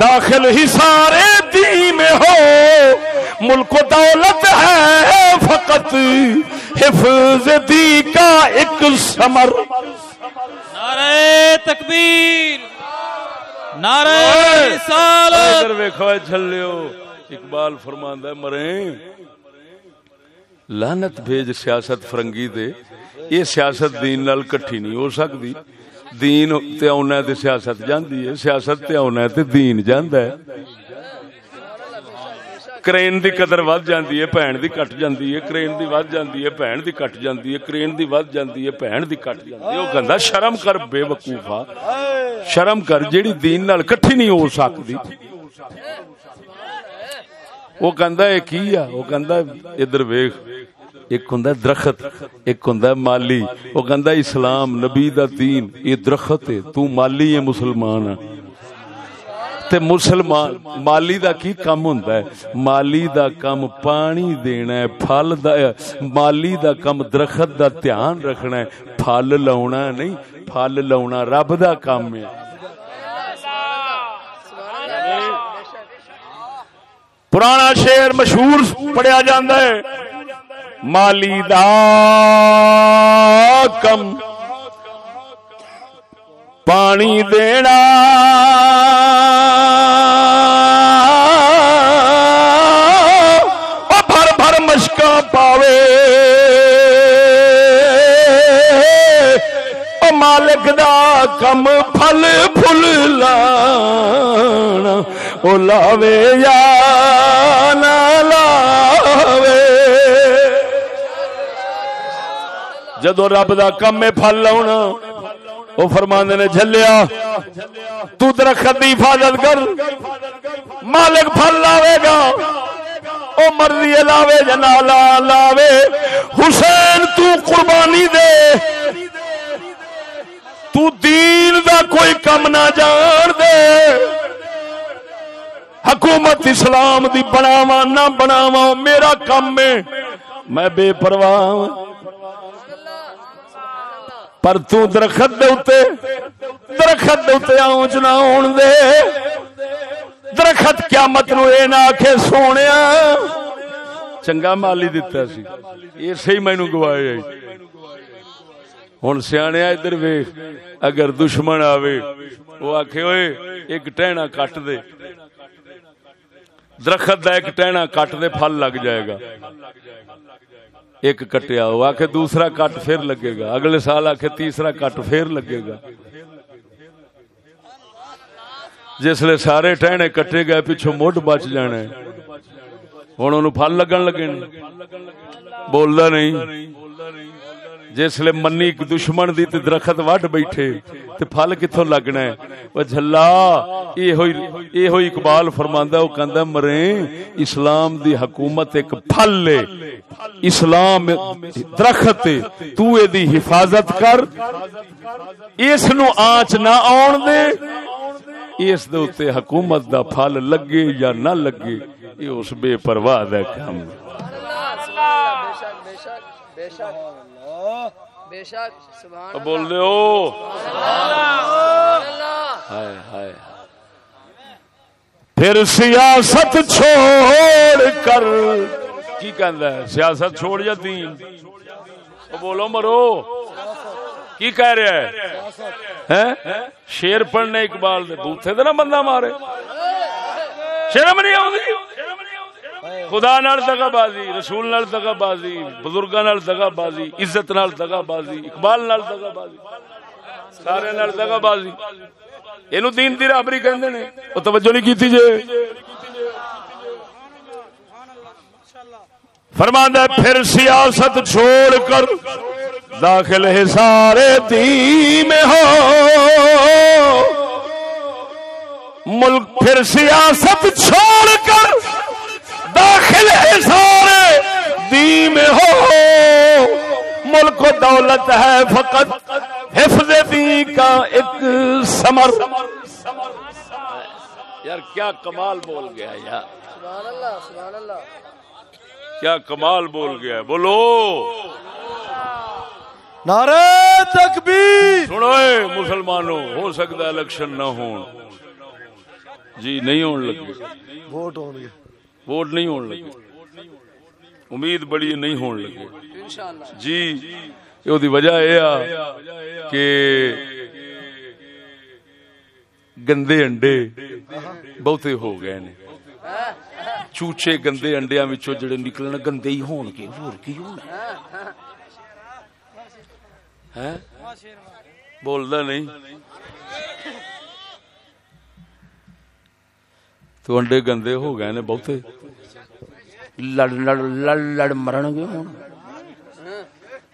داخل ہی سارے دی میں ہو۔ ملک و دولت ہے فقط حفظ دی کا ایک سمر نعرہ تکبیر۔ نعرہ رسالت۔ ادھر ویکھو جھلیو۔ اقبال فرماندا ہے مرے لعنت بھیج سیاست فرنگی دے یہ سیاست دین نال کٹھی نہیں ہو سکتی۔ دین تے آنا تے سیاست جاندی ہے، سیاست تے آنا تے دین جاندا ہے۔ کرین دی قدر ود جاندی ہے بھین دی کٹ جاندی ہے۔ کرین دی ود جاندی ہے بھین دی کٹ جاندی ہے۔ کرین دی ود جاندی ہے بھین دی کٹ جاندی ہے۔ او کہندا شرم کر بے وقوفا شرم کر، جیڑی دین نال کٹھی نہیں ہو سکدی۔ او کہندا اے کی آ؟ او کہندا ادھر ویکھ۔ ایک ہوندا درخت، ایک ہوندا مالی۔ وہ کہندا اسلام، نبی دا دین، یہ درخت ہے، تو مالی ہے، مسلمان تے مسلمان، مالی دا کی کم ہوندا ہے؟ مالی دا کم پانی دینا ہے، پھل دا، مالی دا کم درخت دا دھیان رکھنا ہے۔ پھل لاونا نہیں، پھل لاونا رب دا کام ہے۔ پرانا شعر مشہور پڑھیا جاندہ ہے۔ مالی دا کم۔ پانی دینا۔ بھر بھر مشکا پاوے۔ مالک دا کم پھل پھل لانا۔ او لاوے یار۔ جدو رب دا کم میں پھل لاؤنا وہ فرمانے نے، جھلیا، تو درخت دی حفاظت کر، مالک پھل لاوے گا، او مرضی لاوے جنا لا، لاوے۔ حسین، تو قربانی دے۔ تو دین دا کوئی کم نہ جان دے۔ حکومت اسلام دی بناواں نہ بناواں، میرا کم ہے۔ میں بے پرواہ ہاں۔ پر تو درخت دے اتے درخت دے اتے آنچ نہ ہون دے۔ درخت قیامت نو اے نہ آکھے سونیا۔ چنگا مالی دیتا سی۔ یہ صحیح میں نو گوائے ہن سیانے ادھر ویکھ، اگر دشمن آوے او آکھے، اوئے، ایک ٹہنا کٹ دے۔ درخت دا ایک ٹہنا کٹ دے، پھل لگ جائے گا۔ ایک کٹیا ہوا کہ دوسرا کٹ پھر لگے گا۔ اگلے سال آ کے تیسرا کٹ پھر لگے گا۔ جسل سارے ٹہنے کٹے گئے پیچھو مڈ بچ جانے۔ ہوں ان پل لگن لگے بولتا نہیں۔ جسل منی دشمن دی تے درخت وٹ بیٹھے، تے پھل کتھوں لگنا ہے؟ او جھلا اے ہوئی اے ہوئی اقبال فرماندا او کہندا مریں اسلام دی حکومت ایک پھل لے اسلام درخت تو اے دی حفاظت کر۔ اس نو آنچ نہ آون دے۔ اس دے اوتے حکومت دا پھل لگے یا نہ لگے اے اس بے پرواہ دا کام۔ سبحان اللہ سبحان اللہ، بے شک بے شک۔ بے شک. بے شک. سبحان اللہ بول دے او سبحان اللہ. ہائے ہائے پھر سیاست چھوڑ کر کی کہندا ہے؟ سیاست چھوڑ یا دین؟ بولو مرو۔ کی کہہ رہا ہے؟ شیر پڑھنے اقبال دے بوتھے تے نہ بندہ مارے۔ شرم نہیں آوندی؟ خدا نال دگا بازی رسول نال دگا بازی بزرگا نال دگا بازی عزت نال دگا بازی اقبال نال دگا بازی سارے نال دگا بازی اینو دین دی رابری کہندے نے۔ او توجہ نہیں کیتی جے۔ فرماندا دے پھر سیاست چھوڑ کر داخل ہے سارے دین میں ہو۔ ملک پھر سیاست چھوڑ کر داخل ہے سارے دی میں ہو۔ ملک و دولت ہے فقط۔ حفظ دی کا ایک سمر یار کیا کمال بول گیا یار۔ سبحان اللہ سبحان اللہ کیا کمال بول گیا۔ بولو۔ نعرہ تکبیر۔ سنو مسلمانوں ہو سکتا الیکشن نہ ہو جی نہیں ہون لگے ووٹ ہون گے۔ ਵੋਟ ਨਹੀਂ ਹੋਣ ਲੱਗੀ। ਉਮੀਦ ਬੜੀ ਨਹੀਂ ਹੋਣ ਲੱਗੀ। ਇਨਸ਼ਾਅੱਲਾ ਜੀ, ਉਹਦੀ ਵਜ੍ਹਾ ਇਹ ਆ ਕਿ ਗੰਦੇ ਅੰਡੇ ਬਹੁਤੇ ਹੋ ਗਏ ਨੇ। ਚੂਚੇ ਗੰਦੇ ਅੰਡਿਆਂ ਵਿੱਚੋਂ ਜਿਹੜੇ ਨਿਕਲਣ, ਗੰਦੇ ਹੀ ਹੋਣਗੇ। ਹੋਰ ਕੀ ਹੋਣਾ? ਹੈ? ਬੋਲਦਾ ਨਹੀਂ। تو انڈے گندے ہو گئے نے بہتے۔ لڑ لڑ لڑ لڑ مرن گے ہوں۔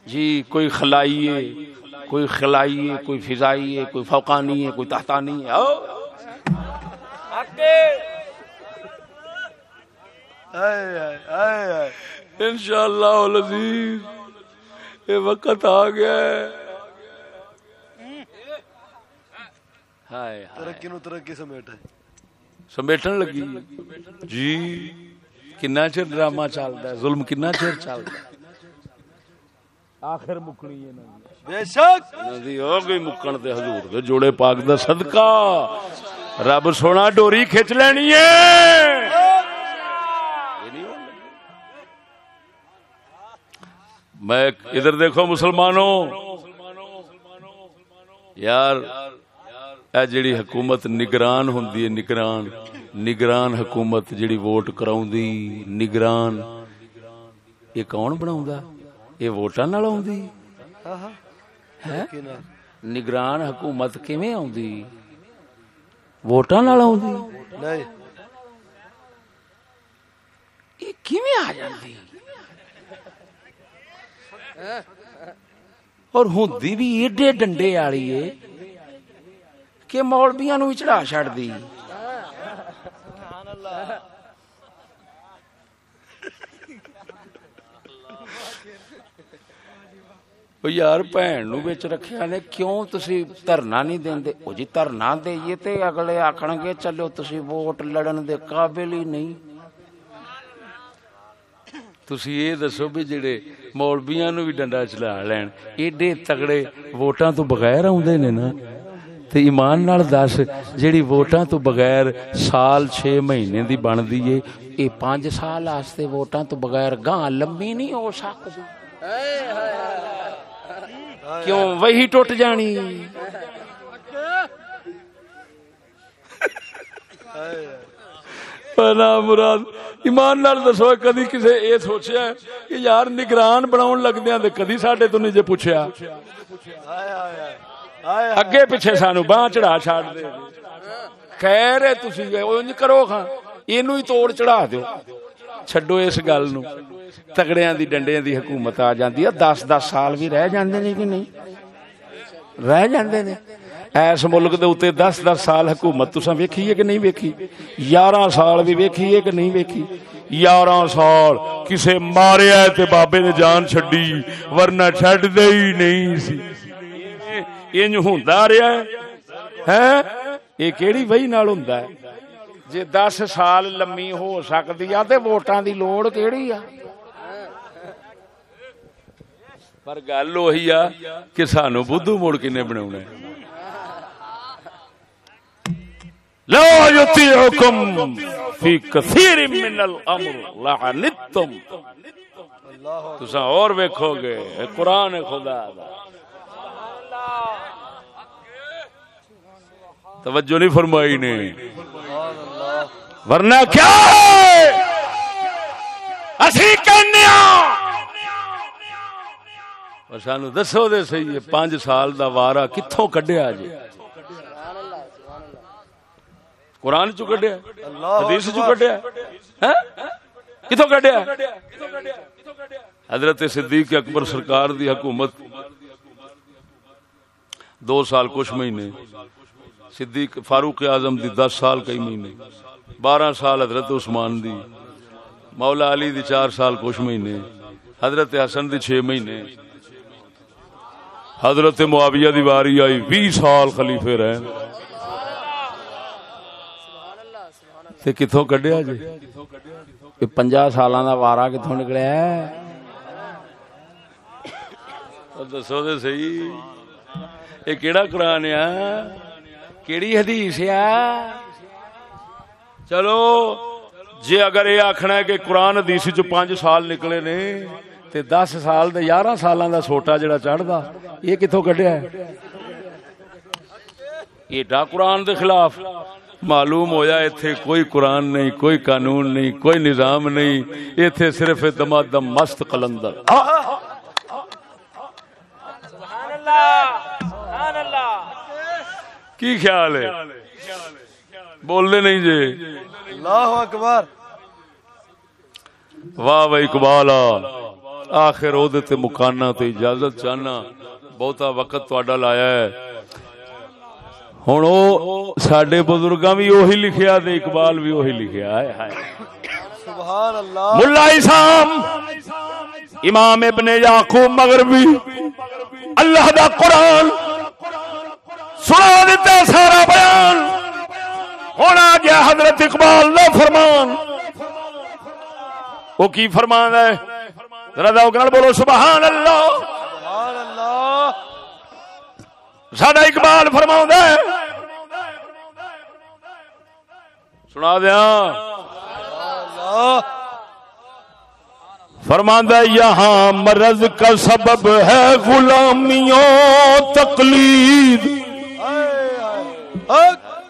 جی کوئی خلائیے کوئی خلائیے کوئی فضائیے کوئی فوقانی ہے کوئی تحتانی ہے۔ ان شاء اللہ یہ وقت آ گیا ترقی نو ترقی سمیٹ ہے سمیٹن لگی۔ جی کنا چر ڈرامہ چلتا ہے؟ ظلم کنا چر چلتا ہے؟ آخر مکنی ہے بے شک! ندی ہو گئی مکن تے حضور دے جوڑے پاک دا صدقہ۔ رب سونا ڈوری کھچ لینی ہے۔ میں ادھر دیکھو مسلمانوں۔ یار اے جڑی حکومت نگران ہوندی ہے نگران نگران حکومت جڑی ووٹ کراؤندی نگران یہ کون بناوندا یہ ووٹاں نال آوندی ہے نگران حکومت کیویں آوندی ووٹاں نال آوندی نہیں یہ کیویں آ جاندی اور ہوندی بھی ایڈے ڈنڈے والی ہے کہ مولویاں نو چڑھا چھڑ دی او یار بھن نو وچ رکھیا نے کیوں تسی دھرنا نہیں دیندے او جی دھرنا دئیے تے اگلے آکھن گے چلو تسی ووٹ لڑن دے قابل ہی نہیں تسی یہ دسو بھی جڑے مولویاں نو بھی ڈنڈا چلا لین ایڈے تگڑے ووٹاں تو بغیر آوندے نے نا تے ایمان نال دس، جیڑی ووٹاں تو بغیر سال 6 مہینے دی بندی اے اے 5 سال واسطے ووٹاں تو بغیر گاں لمبی نہیں ہو سکدی کیوں وہی ٹوٹ جانی؟ پنا مراد، ایمان نال دسو، کدی کسے اے سوچیا ہے کہ یار نگران بناون لگدیاں تے کدی ساڈے تو نہیں جے پوچھیا۔ اگے پیچھے سانو باہ چڑھا چھاڑ دے خیر ہے تسی اونج کرو کھاں اینو ہی توڑ چڑھا دیو چھڈو اس گل نو تگڑیاں دی ڈنڈیاں دی حکومت آ جاندی ہے 10 10 سال بھی رہ جاندے نے کہ نہیں رہ جاندے نے ایس ملک دے اوتے 10 10 سال حکومت تساں ویکھی ہے کہ نہیں ویکھی 11 سال بھی ویکھی ہے کہ نہیں ویکھی 11 سال کسے ماریا تے بابے نے جان چھڈی ورنہ چھڈ دے ہی نہیں سی انج ہوندا رہیا ہے۔ ہیں یہ کیڑی وہی نال ہوندا ہے؟ جے 10 سال لممی ہو سکدی آ تے ووٹاں دی لوڑ کیڑی آ؟ پر گل وہی آ کہ سانو بدھو مڑ کنے بناونا ہے۔ لا يطيعكم في كثير من الامر لعنتم۔ تسا اور ویکھو گے اے قرآن خدا دا۔ توجہ نہیں فرمائی نے۔ ورنہ کیا اسی کہنے اور سانو دسو دے صحیح پانچ سال دا وارا کتھوں کڈیا جی؟ قرآن چو کڈیا؟ حدیث چو کڈیا؟ ہاں؟ کتھوں کڈیا؟ حضرت صدیق اکبر سرکار دی حکومت دو سال کچھ مہینے صدیق فاروق اعظم دی دس سال کئی مہینے بارہ سال حضرت عثمان دی مولا علی دی چار سال کچھ مہینے حضرت حسن دی چھ مہینے حضرت معاویہ دی واری آئی بھی سال خلیفے رہے تے کتھوں کڈیا جی؟ یہ پنجا سالاں دا وارا کتھوں نکلیا ہے؟ دسو تے صحیح۔ یہ کیڑا قرآن آ کیڑی حدیث آ چلو جی اگر یہ آخنا ہے کہ قرآن حدیث چ پانچ سال نکلے نے تے دس سال دے یارہ سالاں دا سوٹا جڑا چڑھدا یہ کتھوں کڈیا ہے ایڈا قرآن دے خلاف معلوم ہویا ایتھے کوئی قرآن نہیں کوئی قانون نہیں کوئی نظام نہیں ایتھے صرف دما دم مست قلندر کی خیال ہے؟ بولنے نہیں جی اللہ اکبر۔ واہ واہ اقبال آخر او دے تے مکانا تے اجازت چاہنا۔ بہتا وقت تہاڈا لایا ہے۔ ہن او ساڈے بزرگاں بھی وہی لکھیا تے اقبال بھی وہی لکھیا ہے۔ ہائے۔ سبحان اللہ۔ ملا اسام امام ابن یعقوب مغربی۔ اللہ دا قرآن۔ سنا دیتا سارا بیان۔ ہونا گیا حضرت اقبال دا فرمان۔ وہ کی فرمان ہے؟ ذرا بولو سبحان اللہ سبحان اللہ ساڈا اقبال فرماؤں ہے۔ سنا دیا۔ اللہ فرماندہ یہاں مرض کا سبب ہے غلامیوں تقلید۔ حق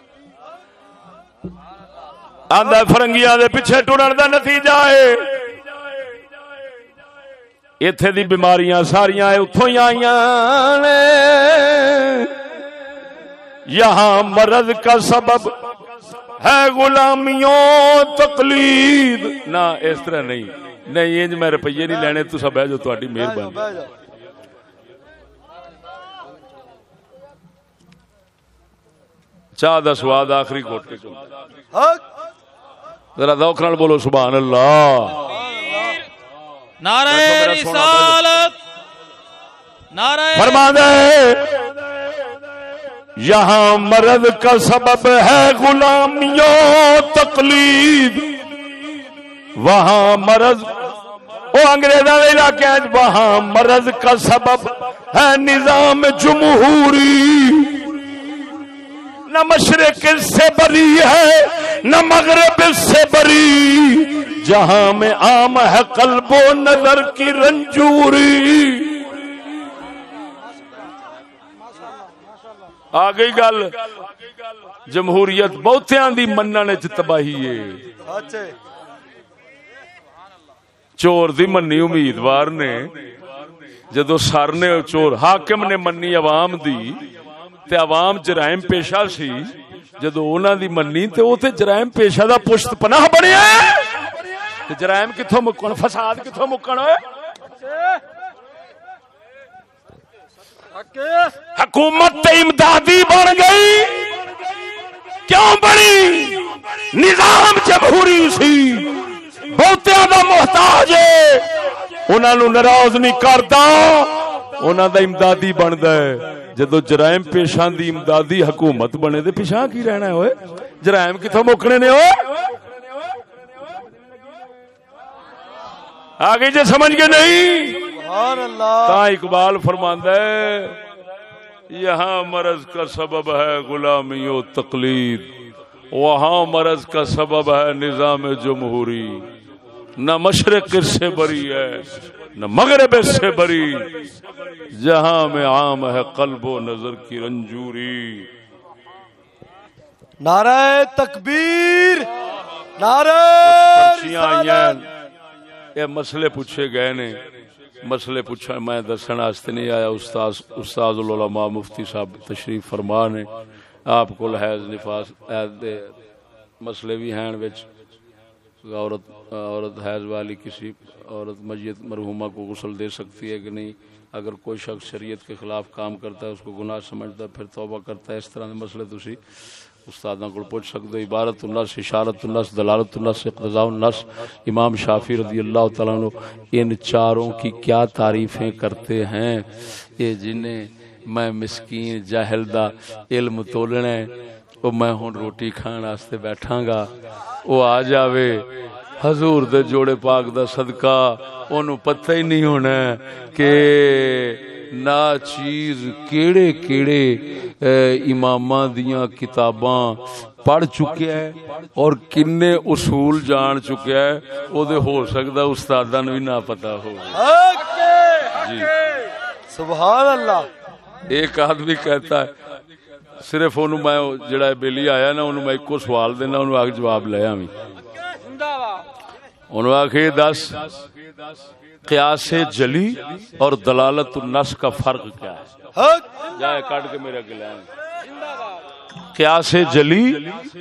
آندا فرنگیاں دے پیچھے ٹرن دا نتیجہ ہے۔ ایتھے دی بیماریاں ساریاں اتھوں ہی آئیاں نے۔ یہاں مرض کا سبب ہے غلامیوں تقلید۔ نہ، اس طرح نہیں۔ نہیں، انج میں روپیے نہیں لینے تو سب ہے جو تہاڈی مہربانی بہ جاؤ چاہ دا سواد آخری کوٹ کے چل حق؟ ذرا ذوق نال بولو سبحان اللہ۔ نعرہ رسالت نعرہ فرما دے یہاں مرض کا سبب ہے غلامیوں تقلید۔ وہاں مرض وہ انگریزوں کے علاقے وہاں مرض کا سبب ہے نظام جمہوری۔ نہ مشرق سے بری ہے، نہ مغرب سے بری۔ جہاں میں عام ہے قلب و نظر کی رنجوری۔ آ گئی گل۔ جمہوریت بہتیاں دی منن چ تباہی ہے۔ چور دی منی امیدوار نے، جدو سر نے چور، حاکم نے منی عوام دی تے عوام جرائم پیشہ سی، جدو انہاں دی منی تے او تے جرائم پیشہ دا پشت پناہ بنیا تے جرائم کتھوں مکن، فساد کتھوں مکن ہوئے؟ حکومت تے امدادی بن گئی۔ کیوں بنی؟ نظام جمہوری سی۔ بہتیاں دا محتاج ہے۔ انہاں نو ناراض نہیں کردا انہاں دا امدادی بندا ہے۔ جدو جرائم پیشاں دی امدادی حکومت بنے تے پیشاں کی رہنا ہے اوئے؟ جرائم کتھوں مکنے نے اوئے؟ آگے جے سمجھ گئے نہیں؟ سبحان اللہ۔ تا اقبال فرماندا ہے یہاں مرض کا سبب ہے غلامی و تقلید۔ وہاں مرض کا سبب ہے نظام جمہوری۔ نہ مشرق اس سے بری ہے نہ مغرب اس سے بری۔ جہاں میں عام ہے قلب و نظر کی رنجوری۔ نعرہ تکبیر نعرہ یہ مسئلے پوچھے گئے نے۔ مسئلے پوچھا میں دسن واسطے نہیں آیا استاد استاد العلماء مفتی صاحب تشریف فرما نے۔ آپ کو حیض نفاس مسئلے بھی ہیں وچ۔ عورت عورت حیض والی کسی عورت میت مرحومہ کو غسل دے سکتی ہے کہ نہیں؟ اگر کوئی شخص شریعت کے خلاف کام کرتا ہے، اس کو گناہ سمجھتا ہے، پھر توبہ کرتا ہے، اس طرح کے مسئلے تسی استاداں کو پوچھ سکتے ہو۔ عبارت النس اشارت النس دلالت النس اقتضاء النس امام شافی رضی اللہ تعالیٰ عنہ، ان چاروں کی کیا تعریفیں کرتے ہیں؟ یہ جنہیں میں مسکین، جاہل دا علم تولنا میں ہوں روٹی کھان واسطے بیٹھا گا وہ آ جاوے۔ حضور دے جوڑے پاک دا صدقہ اونوں پتہ ہی نہیں ہونا کہ نا چیز کیڑے کیڑے اماماں دیاں کتاباں پڑھ چکیا ہے اور کنے اصول جان چکیا ہے۔ او دے ہو سکدا استاداں نوں بھی نہ پتہ ہو جی۔ سبحان اللہ۔ ایک آدمی کہتا ہے صرف اونوں میں جڑا بیلی آیا نا، اونوں میں ایک سوال دینا، اونوں آگ جواب لے آویں۔ انہوں آخر دس، قیاس جلی اور دلالت النس کا فرق کیا ہے؟ جائے کاٹ کے میرے اگلے آئیں قیاس جلی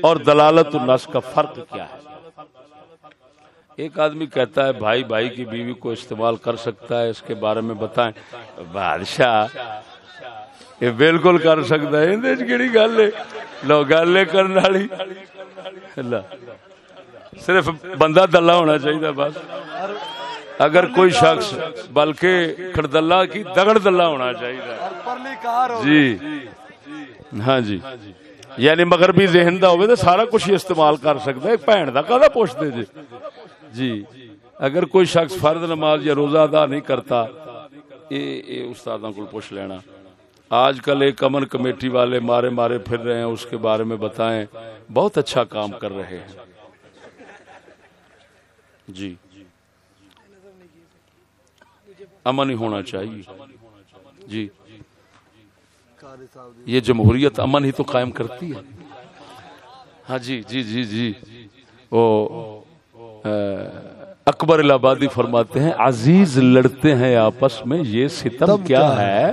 اور دلالت النس کا فرق کیا ہے؟ ایک آدمی کہتا ہے، بھائی بھائی کی بیوی کو استعمال کر سکتا ہے، اس کے بارے میں بتائیں۔ بادشاہ یہ بالکل کر سکتا ہے۔ اندر کیڑی گل ہے؟ لو گل ہے کرن والی۔ اللہ۔ صرف بندہ دلہ ہونا چاہیے بس۔ اگر کوئی شخص بلکہ کھڑدلہ کی دگڑ دلہ ہونا چاہیے۔ جی۔ ہاں جی۔ یعنی مغربی ذہن دا ہوئے تو سارا کچھ ہی استعمال کر سکتا ہے۔ بھن دا کہدا پوچھتے جی۔ جی۔ اگر کوئی شخص فرد نماز یا روزہ ادا نہیں کرتا یہ یہ استادوں کو پوچھ لینا۔ آج کل ایک امن کمیٹی والے مارے مارے پھر رہے ہیں اس کے بارے میں بتائیں۔ بہت اچھا کام کر رہے ہیں۔ جی۔ امن ہی ہونا چاہیے۔ جی۔ یہ جمہوریت امن ہی تو قائم کرتی ہے۔ ہاں جی جی جی جی۔ وہ اکبر الہبادی فرماتے ہیں عزیز لڑتے ہیں آپس میں یہ ستم کیا ہے؟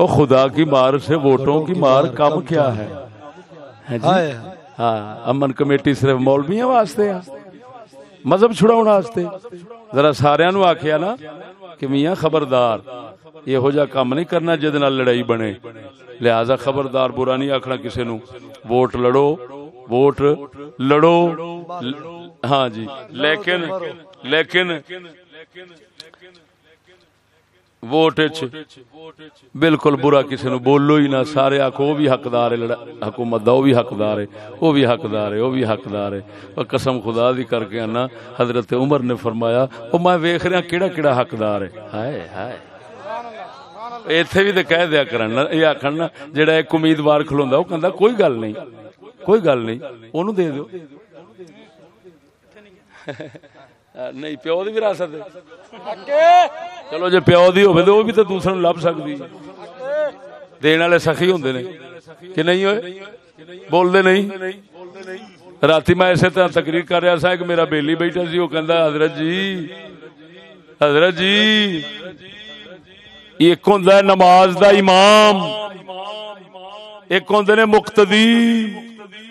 اور خدا کی مار سے ووٹوں کی مار کم کیا ہے؟ ہیں جی؟ ہاں امن کمیٹی صرف مولویاں واسطے ہے مذہب چھڑاؤ واسطے۔ ذرا سارے نو آخیا نا کہ میاں خبردار یہ جا کام نہیں کرنا جہد نال لڑائی بنے۔ لہذا خبردار برا نہیں آخنا کسی نو۔ ووٹ لڑو ووٹ لڑو۔ ل- ہاں جی۔ لیکن لیکن ووٹ بالکل برا کسی نو بولو ہی نہ۔ سارے آخو وہ بھی حقدار ہے حکومت دا، وہ بھی حقدار ہے۔ وہ بھی حقدار ہے، وہ بھی حقدار ہے۔ اور قسم خدا دی کر کے آنا حضرت عمر نے فرمایا وہ میں ویخ رہا کیڑا کیڑا حقدار ہے۔ ہائے ہائے۔ ایتھے بھی تے کہہ دیا کرن یہ آکھن نا جڑا ایک امیدوار کھلوندا وہ کہندا، کوئی گل نہیں۔ کوئی گل نہیں۔ اونوں دے دیو۔ نہیں پیو دی وراثت چلو جے پیو دی ہوے تے وہ بھی تے دوسرے نوں لب سکدی دین والے سخی ہوندے نے کہ نہیں ہوئے بول دے نہیں راتی میں اسی طرح تقریر کر رہا سا کہ میرا بیلی بیٹھا سی وہ کہندا حضرت جی حضرت جی ایک ہوندا ہے نماز دا امام ایک ہوندے نے مقتدی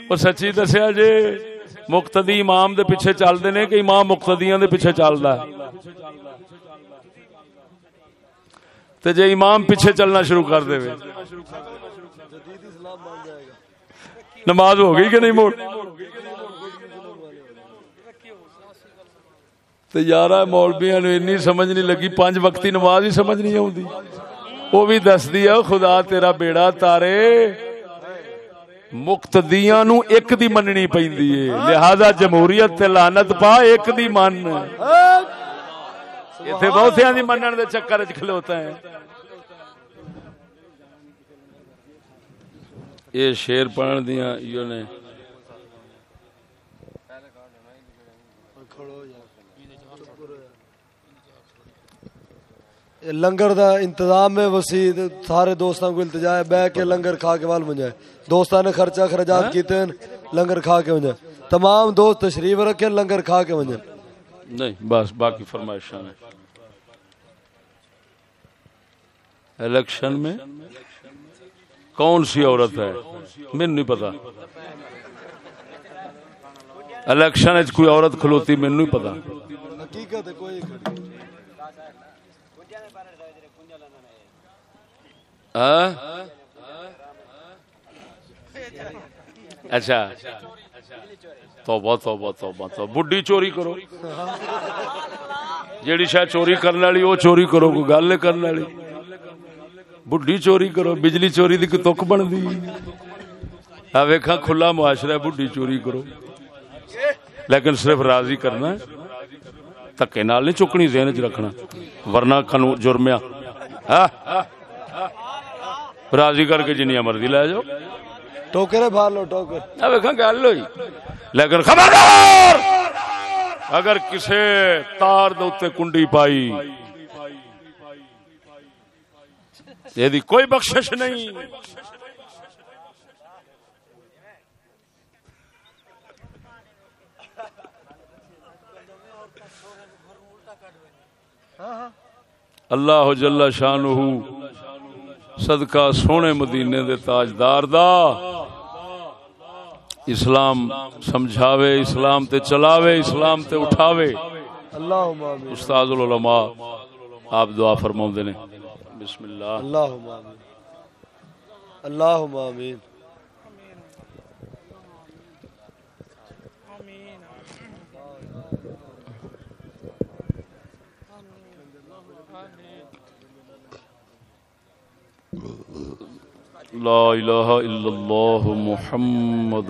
او سچی دسیا جے مقتدی امام دے پیچھے چلدے نے کہ امام مقتدیاں دے پیچھے چلدا ہے۔ تے جے امام پیچھے چلنا شروع کر دے وے۔ نماز ہو گئی کہ نہیں موڑ؟ تے یارا مولویاں نو اتنی سمجھ نہیں لگی، پانچ وقتی نماز ہی سمجھ نہیں آوندی۔ وہ بھی دس دیا خدا تیرا بیڑا تارے۔ مقتدیاں نو ایک دی مننی پیندی ہے۔ لہذا جمہوریت تے لعنت پا ایک دی من۔ ایتھے بہت سیاں دی منن دے چکر وچ کھلوتا ہے۔ یہ شیر پڑھن دیاں ایو نے۔ لنگر دا انتظام ہے وسیع سارے دوستاں کو التجا ہے بہ کے لنگر کھا کے وال منجائے دوستاں نے خرچہ خرچات کیتے ہیں لنگر کھا کے منجائے تمام دوست تشریف رکھے لنگر کھا کے منجائے نہیں بس باقی فرمائشاں نے الیکشن میں کون سی عورت ہے؟ مجھے نہیں پتا۔ الیکشن کوئی عورت کھلوتی مجھے نہیں پتا۔ حقیقت ہے کوئی کھڑی ہاں؟ ہاں؟ اچھا۔ توبہ توبہ توبہ توبہ۔ بڈی چوری کرو۔ جیڑی شاید چوری کرنے والی، وہ چوری کرو، کوئی گل کرنے والی۔ بڈی چوری کرو، بجلی چوری دی کوئی تک بن دی آ کھلا معاشرہ بڈی چوری کرو۔ لیکن صرف راضی کرنا ہے۔ تکے نال نہیں چکنی، ذہن چ رکھنا۔ ورنہ قانون جرمیا۔ ہاں؟ راضی کر کے جنیا مرضی لے جاؤ ٹوکرے بھار لو ٹوکر اب ویکھاں گل ہوئی لیکن خبردار اگر کسے تار دے اوتے کنڈی پائی یہ کوئی بخشش نہیں اللہ جل شانہ صدقہ سونے مدینے دے تاجدار دا. اسلام سمجھاوے اسلام تے چلاوے اسلام تے اٹھاوے. استاد العلماء آپ دعا فرماؤں نے. بسم اللہ. اللہم آمین. اللہم آمین. لا الہ الا اللہ محمد